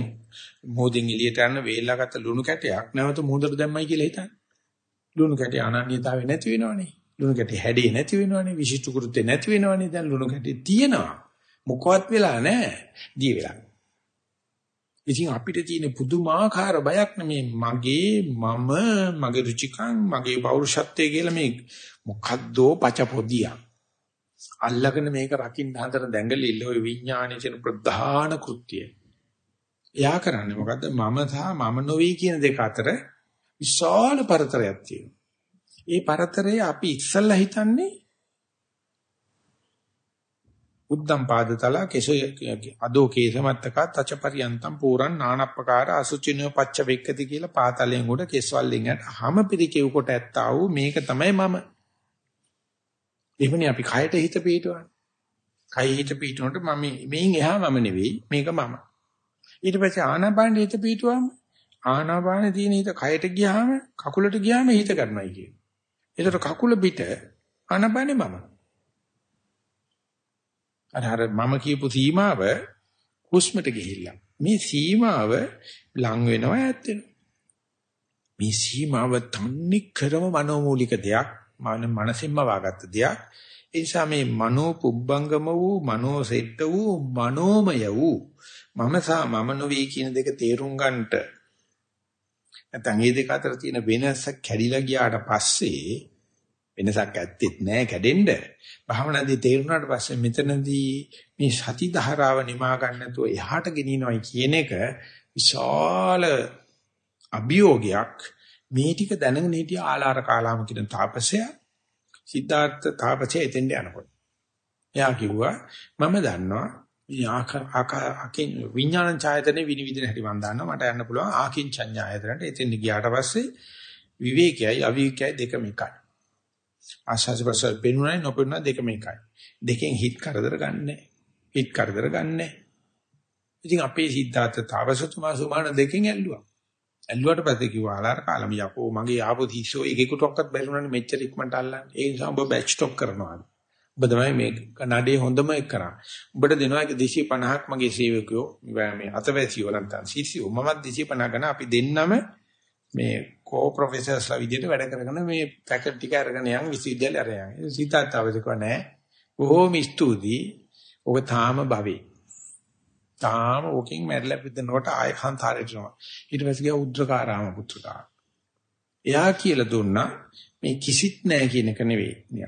[SPEAKER 1] මොහොතින් එළියට යන වේලාගත ලුණු කැටයක් නැවත මොහොතට දැම්මයි කියලා හිතන්න. ලුණු කැටේ අනන්‍යතාවය නැති වෙනවනේ. ලුණු කැටේ හැඩේ නැති වෙනවනේ. විශිෂ්ට කෘත්‍ය නැති වෙනවනේ. දැන් ලුණු කැටේ තියෙනවා. මොකවත් වෙලා නැහැ. දී වෙලා. ඉතින් අපිට තියෙන පුදුමාකාර බයක් නෙමේ මගේ මම මගේ රුචිකම් මගේ පෞරුෂත්වය කියලා මේ මොකද්දෝ පචපොදිය. අල්ලගෙන මේක රකින්න හතර දැඟලිල්ල ওই විඥානයේ තියෙන ප්‍රධාන කෘත්‍යය. එයා කරන්නේ මොකද්ද මම සහ මම නොවේ කියන දෙක අතර විශාල පරතරයක් තියෙනවා. ඒ පරතරය අපි ඉස්සල්ලා හිතන්නේ උද්දම් පාදතල කෙසෝ අදෝ කේසමත්තක තචපරියන්තම් පුරන් නානප්පකාර අසුචිනෝ පච්ච වෙක්කති කියලා පාතලෙන් උඩ කෙස්වල්ලෙන් යට හැම පිරිකෙව් කොට ඇත්තා වූ මේක තමයි මම. එවනේ අපි කයට හිත පිටවන්නේ. කය හිත පිටුනට මම මේන් එහා මම නෙවෙයි මේක මම. ඊට පස්සේ ආනාපාන හිත පිටුවම ආනාපාන තියෙන හිත කයට ගියාම කකුලට ගියාම හිත ගන්නයි කියන්නේ. ඒතර කකුල පිට ආනාපානේ මම. අර අර මම කියපු සීමාව හුස්මට ගිහිල්ලා. මේ සීමාව ලං වෙනවා ඈත් වෙනවා. මේ සීමාව තන්නේ කරම මනෝමූලික දෙයක්. මන මනසින්ම වාගත්ත දෙයක්. ඒ නිසා මේ මනෝ පුබ්බංගම වූ මනෝ සෙට්ට වූ මනෝමය වූ මම සහ මම නොවේ කියන දෙක තේරුම් ගන්නට නැත්නම් මේ දෙක අතර තියෙන වෙනස කැඩිලා ගියාට පස්සේ වෙනසක් ඇත්තෙත් නෑ කැඩෙන්න. භාවනාදී තේරුණාට පස්සේ මෙතනදී මේ සති ධාරාව නිමා ගන්න නැතුව එහාට ගෙනිනවයි කියන එක විශාල අභියෝගයක්. මේ ටික දැනගෙන හිටිය ආලාර කාලාම කියන තාපසයා සිද්ධාර්ථ තාපසයා එතෙන්ට යනකොට. එයා කිව්වා මම දන්නවා ආකින් විඥාන ඡායතනේ විනිවිදන හැටි මම දන්නවා මට යන්න පුළුවන් ආකින් ඡඤ්ඤායතනට එතෙන් ගියාට පස්සේ විවේකයයි අවිවේකයයි දෙකම එකයි. ආශාස ප්‍රසල් පෙනුනයි නොපෙනුනා දෙකම එකයි. දෙකෙන් හිත කරදර ගන්නෑ. හිත කරදර ගන්නෑ. ඉතින් අපේ සිද්ධාර්ථ තාපසතුමා සුමාන දෙකෙන් ඇල්ලුවා. ඇල්ලුවට පස්සේ කිව්වා ආලාර කාලම යකෝ මගේ ආපු තිස්සෝ එකෙකුටවත් බැලුණානේ මෙච්චර ඉක්මනට අල්ලන්නේ. ඒ නිසා ඔබ බැච් ස්ටොප් කරනවා. ඔබ තමයි මේ කනඩේ හොඳම එක කරා. ඔබට දෙනවා 250ක් මගේ සේවකයෝ මේ අතවැසියෝ නැත්නම් සිසියෝ මමත් 250 ගන්න අපි දෙන්නම මේ කෝ ප්‍රොෆෙසර්ස්ලා විදිහට වැඩ කරගෙන මේ ෆැකල්ටි ටික අරගෙන යන් විශ්වවිද්‍යාලය අරගෙන. සීතාත් අවදිකව නැහැ. බොහෝම ස්තුතියි. ඔබ තාම භවේ. තාම ඕකෙන් මැරිලා පිටනකොට ආය හන්තරට යනවා. ඊට පස්සේ ගියා උද්දකාරාම පුත්‍රකා. එයා කියලා දුන්නා මේ කිසිත් නැහැ කියන එක නෙවෙයි. මේ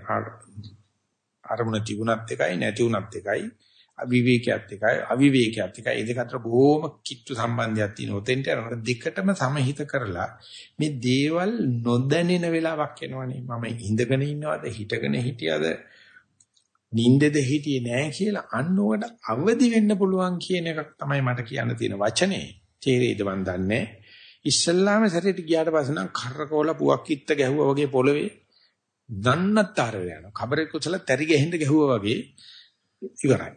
[SPEAKER 1] අරමුණ තිබුණත් එකයි නැති වුණත් එකයි අවිවේකයක් එකයි අවිවේකයක් එකයි ඒ දෙක අතර බොහොම කිට්ටු සම්බන්ධයක් තියෙනවා. ඔතෙන්ට යනකොට දෙකටම සමහිත කරලා මේ දේවල් නොදැනෙන වෙලාවක් එනවනේ. මම ඉඳගෙන ඉන්නවද හිටගෙන හිටියද නින්දෙද හිටියේ නෑ කියලා අන්න ඕකට අවදි වෙන්න පුළුවන් කියන එකක් තමයි මට කියන්න තියෙන වචනේ. තේරෙයිද මන් දන්නේ. ඉස්සල්ලාම සැරේට ගියාට පස්සේ නම් කරකෝල පුවක් කිත්ත ගැහුවා වගේ පොළවේ දන්නත්තර වෙනවා. කබරේ කුසල තරි ගහෙන්න ගැහුවා වගේ ඉවරයි.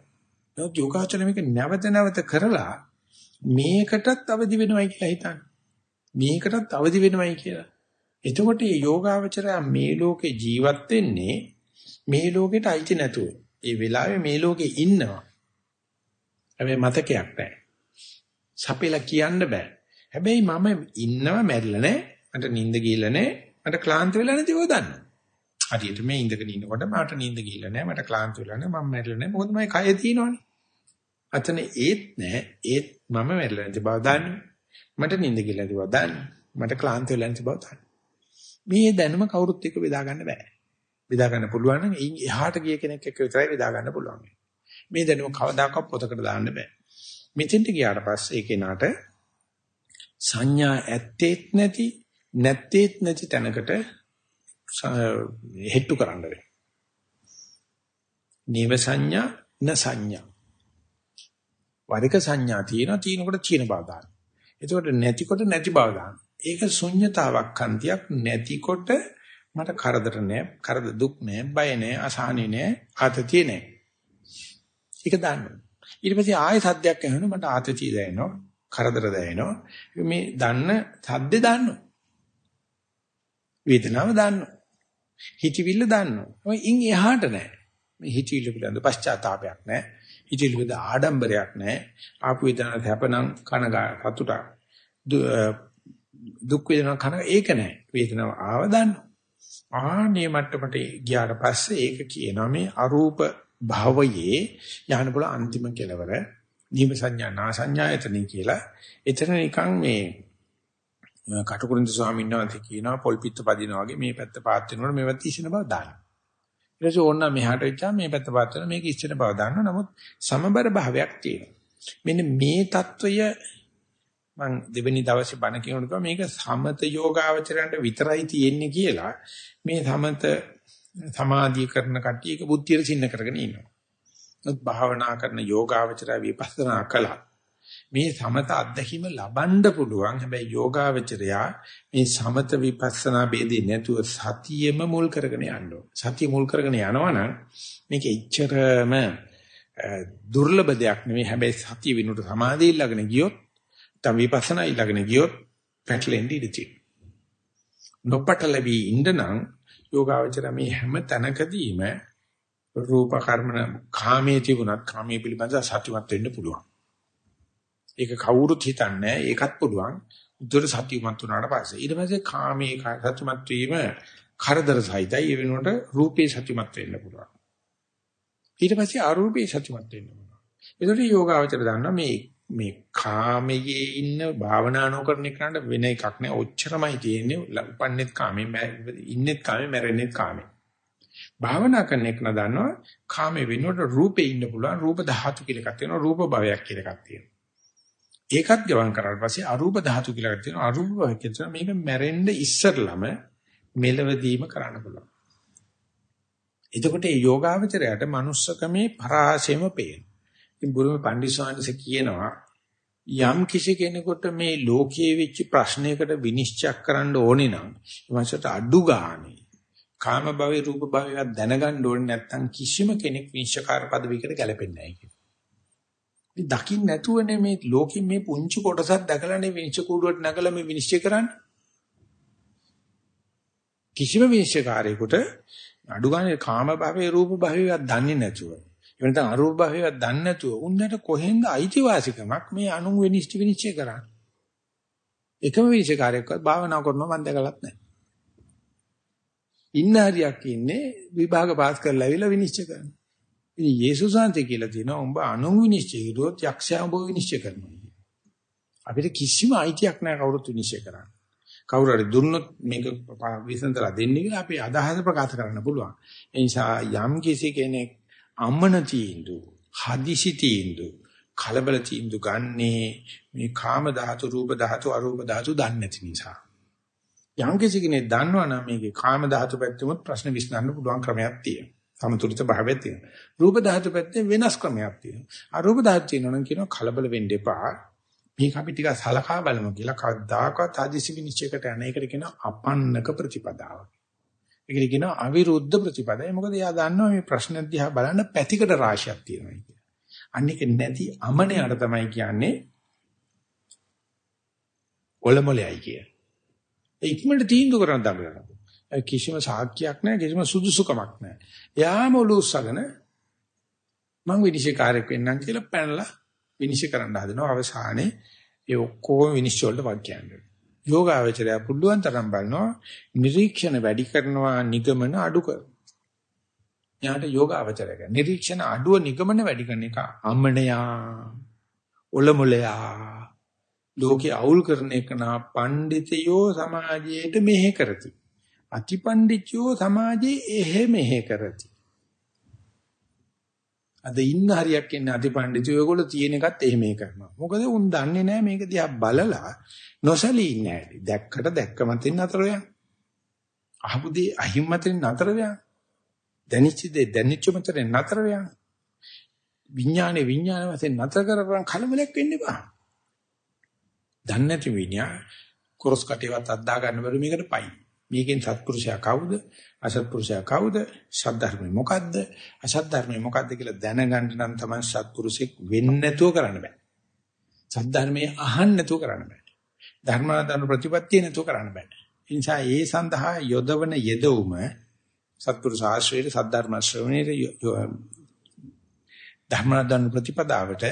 [SPEAKER 1] නමුත් යෝගාචර මේක නැවත නැවත කරලා මේකටත් අවදි වෙනවයි කියලා හිතන්න. මේකටත් අවදි වෙනවයි කියලා. එතකොට මේ යෝගාචරය මේ ලෝකේ ජීවත් වෙන්නේ මේ ලෝකෙට අයිති නැතුව. ඒ වෙලාවේ මේ ලෝකේ ඉන්නවා. හැබැයි මතකයක් නැහැ. සපෙලා කියන්න බෑ. හැබැයි මම ඉන්නව මැරිලා නැහැ. මට නිින්ද ගිහිල්ලා නැහැ. මට ක්ලාන්ත වෙලා නැති ඔය දන්නවා. හරියට මේ ඉඳගෙන ඉන්නකොට මට නිින්ද ගිහිල්ලා නැහැ. මට ක්ලාන්ත වෙලා නැහැ. මම මැරිලා නැහැ. මොකද මගේ කය තියෙනවනේ. අතන ඒත් නැහැ. ඒත් මම මැරිලා නැති බව දන්නේ. මට නිින්ද ගිහිල්ලා නැති බව දන්නේ. මට ක්ලාන්ත වෙලා නැති බව දන්නේ. මේ දැනුම කවුරුත් එක්ක බෙදා ගන්න බෑ. බෙදා ගන්න පුළුවන් නම් එහාට ගිය කෙනෙක් එක්ක විතරයි බෙදා ගන්න පුළුවන්. මේ දැනුම කවදාකවත් පොතකට දාන්න බෑ. මෙතෙන්ට ගියාට පස්සේ ඒ කෙනාට සංඥා ඇත්තේත් නැති නැත්තේත් නැති තැනකට හෙට්ටු කරන්න වෙනවා. නීව සංඥා න සංඥා. වරික සංඥා තියෙනවා තියෙනකොට තියෙන බව දාන්න. එතකොට නැතිකොට නැති බව දාන්න. ඒක ශුන්්‍යතාවක් කන්තියක් නැතිකොට මට කරදර නෑ, කරද දුක් නෑ, බය නෑ, අසහනෙ නෑ, ආතතිය නෑ. ඒක දාන්න. ඊට පස්සේ ආයෙ සද්දයක් ඇහෙනවා මට ආතතිය දැනෙනවා, කරදර දැනෙනවා. මේ දන්න සද්දේ දාන්න. වේදනාව දාන්නවා. හිතවිල්ල දන්නවා. ඔය ඉන් එහාට නැහැ. මේ හිතවිල්ල පිළිබඳ පශ්චාත්තාවයක් නැහැ. හිතවිල්ල පිළිබඳ ආඩම්බරයක් නැහැ. ආපු වේදනාවක් හැපනම් කනගා සතුටක්. දුක් වේදනාවක් කන ඒක නැහැ. වේදනාව ආව දන්නවා. ආනේ මට්ටමට ගියාට පස්සේ ඒක කියනවා මේ අරූප භාවයේ යහන බල අන්තිම කෙලවර නිම සංඥා නා සංඥායතනෙ කියලා. එතන නිකන් මේ කටුකුරුන්ද ස්වාමීන් වහන්සේ කියනවා පොල් පිට පදිනවා වගේ මේ පැත්ත පාත් වෙනකොට මේ පැත්ත ඉස්සෙන බව දාන්න. ඊට පස්සේ ඕන්න මෙහාට වෙච්චා මේ පැත්ත පාත්තර මේක ඉස්සර බව දන්නවා. නමුත් සමබර භාවයක් තියෙනවා. මෙන්න මේ తত্ত্বය මම දෙවෙනි දවසේ බණ කියනකොට මේක සමත යෝගාවචරයන්ට විතරයි තියෙන්නේ කියලා මේ සමත සමාධිය කරන කට්ටියක බුද්ධියට සින්න කරගෙන ඉන්නවා. නමුත් භාවනා කරන යෝගාවචරය විපස්සනා කළා. මේ සමත අත්දැකීම ලබන්න පුළුවන්. හැබැයි යෝගාවචරයා මේ සමත විපස්සනා ભેදේ නැතුව සතියෙම මුල් කරගෙන යන්න සතිය මුල් කරගෙන යනවනම් මේක එච්චරම දුර්ලභ දෙයක් නෙමෙයි. හැබැයි සතිය විනුට සමාධිය ළඟන ගියොත් තම විපස්සනා ළඟන ගියොත් පැටලෙන්න ඉඩ තියෙනවා. නොපටලවි ඉඳනං යෝගාවචර මේ හැම තැනකදීම රූප කර්මන කාමයේ තිබුණත් කාමයේ පිළිබඳ සතිමත් වෙන්න පුළුවන්. ඒක කවුරුත් හිතන්නේ ඒකත් පුළුවන්. උදේට සතියමත් වුණාට පස්සේ ඊට පස්සේ කාමයේ සතිමත් වීම කරදර සහිතයි ඒ වෙනුවට රූපේ සතිමත් වෙන්න පුළුවන්. ඊට පස්සේ අරූපේ සතිමත් වෙන්න පුළුවන්. ඒකට යෝගාවචර දන්නා මේ මේ කාමයේ ඉන්න භාවනා නොකරන එකට වෙන එකක් නෑ. ඔච්චරමයි තියෙන්නේ. උපන්නේත් කාමේ ඉන්නෙත් කාමේ මැරෙන්නෙත් කාමේ. භාවනා කරන එක නදන්නවා කාමේ වෙනුවට රූපේ ඉන්න පුළුවන්. රූප ධාතු කියලා එකක් තියෙනවා. රූප භවයක් කියලා එකක් තියෙනවා. ඒකත් ගවන් කරාට පස්සේ අරූප ධාතු කියලා එකක් තියෙනවා. අරූප කියන මේක මැරෙන්න ඉස්සරළම මෙලවදීම කරන්න පුළුවන්. එතකොට මේ යෝගාවචරයට manussකමේ පරාසෙම පේන. ඉතින් බුරුම පණ්ඩිස්වාමීන් කියනවා යම් කිසි කෙනෙකුට මේ ලෝකයේ වෙච්ච ප්‍රශ්නයකට විනිශ්චය කරන්න ඕනේ නම් එවන්සට අඩු ගානේ කාම භවේ රූප භවයක් දැනගන්න ඕනේ නැත්නම් කිසිම කෙනෙක් විනිශ්චයකාර පදවියකට ගැලපෙන්නේ නැහැ මේ දකින්න නැතුවනේ මේ ලෝකෙ මේ පුංචි කොටසක් දැකලානේ විනිශ්චය කූඩුවට නැගලා මේ විනිශ්චය කරන්නේ. කිසිම විනිශ්චයකාරයෙකුට අඩු ගානේ කාම භාවයේ රූප භාවයවත් දන්නේ නැතුව එවනතන අරූප භාවයවත් දන්නේ නැතුව උන්දට කොහෙන්ද අයිතිවාසිකමක් මේ අනුන් විනිශ්චය විනිශ්චය කරන්නේ. එකම විනිශ්චයකාරයෙක්වත් භාවනා කරනවා මම දැකලත් නැහැ. ඉන්න හරියක් ඉන්නේ විභාග පාස් කරලා ඇවිල්ලා විනිශ්චය කරනවා. ඉතින් යේසුස් වහන්සේ කියලා තියෙනවා උඹ අනුන් විනිශ්චය කරුවොත් යක්ෂයා උඹ විනිශ්චය කරනවා. අපිට කිසිම අයිතියක් නැහැ කවුරුත් විනිශ්චය කරන්න. කවුරු හරි දුන්නොත් මේක විසඳලා දෙන්නේ කියලා අපි අදහස ප්‍රකාශ කරන්න පුළුවන්. ඒ නිසා යම් කිසි කෙනෙක් අමන තීන්දු, හදිසි තීන්දු, කලබල තීන්දු ගන්නේ මේ කාම ධාතු, රූප ධාතු, අරූප ධාතු දන්නේ නැති නිසා. යම් කිසි කෙනෙක් දන්නවනම් මේකේ කාම ධාතු පැත්තෙමුත් ප්‍රශ්න විසඳන්න පුළුවන් ක්‍රමයක් තියෙනවා. සමතුලිත භාවයක් තියෙනවා. රූප ධාතු පැත්තේ වෙනස් ක්‍රමයක් තියෙනවා. අරූප ධාතු තියෙනවා නම් කියනවා කලබල වෙන්න එපා. මේක අපි ටිකක් සලකා බලමු කියලා කවදාකවත් ආදිසි විනිශ්චයකට යන එකට කියනවා අපන්නක ප්‍රතිපදාව. ඒකට කියනවා අවිරුද්ධ ප්‍රතිපදාව. මොකද එයා දන්නවා මේ ප්‍රශ්න දිහා බලන්න පැතිකඩ රාශියක් තියෙනවා කියලා. අනික නැති අමනයට තමයි කියන්නේ ඔලමුලයි කිය. ඒ ඉක්මනට තීන්දුව කරන්න දඟලනවා. කිසිම සාක්කියක් නැහැ කිසිම සුදුසුකමක් නැහැ. එයාම ඔලුස්සගෙන මං විනිශ්චයකාරයෙක් වෙන්නම් කියලා පැනලා විනිශ්චය කරන්න හදනවා අවසානයේ ඒ ඔක්කොම විනිශ්චය වලට වක් කියන්නේ. යෝගාවචරය පුළුවන් තරම් බලනවා නිරීක්ෂණ වැඩි කරනවා නිගමන අඩු කරනවා. යාට යෝගාවචරය නිරීක්ෂණ අඩුව නිගමන වැඩි කරන එක අම්මණයා ඔලමුලයා ලෝකේ අවුල් කරන එක නා පඬිතයෝ සමාජයට මෙහෙ කරති. අතිපණ්ඩිතයෝ සමාජයේ එහෙ මෙහෙ කරති. අද ඉන්න හරියක් ඉන්නේ අතිපණ්ඩිතයෝ ඒගොල්ලෝ තියෙන එකත් එහෙම කරනවා. මොකද උන් දන්නේ නැහැ මේක දිහා බලලා නොසලී ඉන්නේ ඇයි. දැක්කට දැක්කම තින් නතර වෙන. අහපු දේ අහිම්මතෙන් නතර වෙන. දැනිච්ච දේ දැනිච්ච මතෙන් නතර වෙන. විඥානේ විඥාන වශයෙන් නතර කරපන් කලබලයක් වෙන්න එපා. දන්නේ නැති විඤ්ඤා කොරස් කටේවත් අද්දා ගන්න බැරි මේකට පයි. මේකෙන් සත්පුරුෂයා කවුද? අසත්පුරුෂයා කවුද? සද්ධර්මය මොකද්ද? අසද්ධර්මය මොකද්ද කියලා දැනගන්න නම් තමයි සත්පුරුෂෙක් වෙන්න නැතුව කරන්න බෑ. සද්ධර්මයේ අහන්න නැතුව කරන්න බෑ. ධර්මාදාන ප්‍රතිපත්තිය නැතුව කරන්න බෑ. ඒ නිසා ඒ සඳහා යොදවන යෙදවුම සත්පුරුෂ ආශ්‍රයයේ සද්ධර්ම ශ්‍රවණයේ ධර්මාදාන ප්‍රතිපදාවට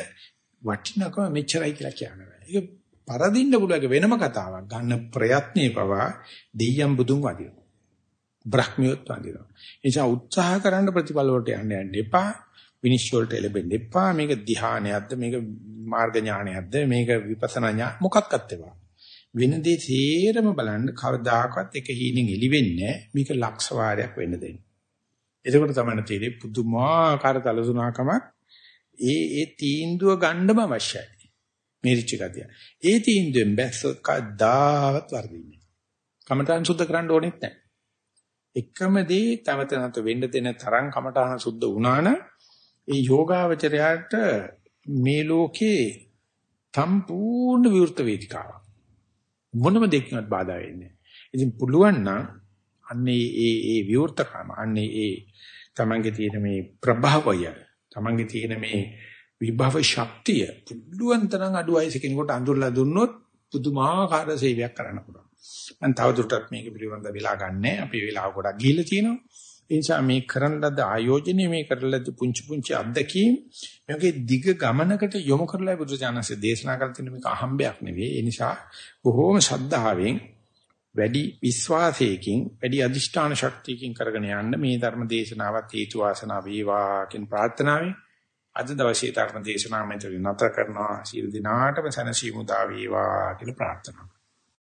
[SPEAKER 1] වටිනකම මෙච්චරයි කියලා කියනවා. ඒක පරදින්න පුළුවන් වෙනම කතාවක්. ගන්න ප්‍රයත්නේ පවා දෙයියන් බුදුන් වදිනවා. බ්‍රහ්මියොත් වදිනවා. ඒ නිසා උත්සාහ කරන්න ප්‍රතිඵල වලට යන්න යන්න එපා. විනිශ්චය වලට එළඹෙන්න එපා. මේක ධ්‍යානයක්ද මේක මාර්ග ඥානයක්ද මේක විපස්සනා ඥාන මොකක්වත් ඒවා. වෙන දේ තේරම බලන්න කවදාකවත් එක හීනෙන් එලි වෙන්නේ මේක ලක්ෂ වාරයක් වෙන්න දෙන්න. එතකොට තමයි තේරෙන්නේ පුදුමාකාර තලසුණාකමක් ඒ ඒ තීන්දුව ගන්නම අවශ්‍යයි. මෙරිච්ච ගතිය. ඒ තීන්දුවෙන් බැස්සොත් කවදාවත් වර්ධින්නේ. කමඨාන් සුද්ධ කරන්න ඕනෙත් නැහැ. එකම දේ තවත නැත වෙන්න දෙන තරම් කමඨාන සුද්ධ වුණා නම් ඒ යෝගාවචරයට මේ ලෝකේ සම්පූර්ණ විවෘත වේදිකාවක්. මොනම දෙයක්වත් බාධා වෙන්නේ නැහැ. ඉතින් පුළුවන් නම් අන්නේ ඒ ඒ විවෘතකම අන්නේ ඒ තමන්ගේ තියෙන මේ ප්‍රභාවය තමන්ගේ තියෙන මේ විභව ශක්තිය පුළුවන් තරම් අඩු වයසේ කෙනෙකුට අඳුරලා දුන්නොත් පුදුමාකාර සේවයක් කරන්න පුළුවන්. මම තවදුරටත් මේක පිළිබඳව වෙලා ගන්නෑ. අපි වෙලාව ගොඩක් ගිහිල්ලා තියෙනවා. ඒ නිසා මේ කරන ලද ආයෝජනයේ මේ කරන ලද පුංචි පුංචි අත්දැකීම් මේකේ දිග ගමනකට යොමු කරලා බුදුජානසෙ දේශනා කර තියෙන මේක අහම්බයක් නෙවෙයි. ඒ නිසා බොහෝම ශ්‍රද්ධාවෙන් වැඩි විශ්වාසයකින් වැඩි අදිෂ්ඨාන ශක්තියකින් කරගෙන යන්න මේ ධර්ම දේශනාවත් හේතු වාසනා වේවා කියන ප්‍රාර්ථනාවෙන් අද දවසේ ධර්ම දේශනාව මෙතන නතර කරනවා. සියලු දිනාටම සනසීමු දා වේවා කියලා ප්‍රාර්ථනා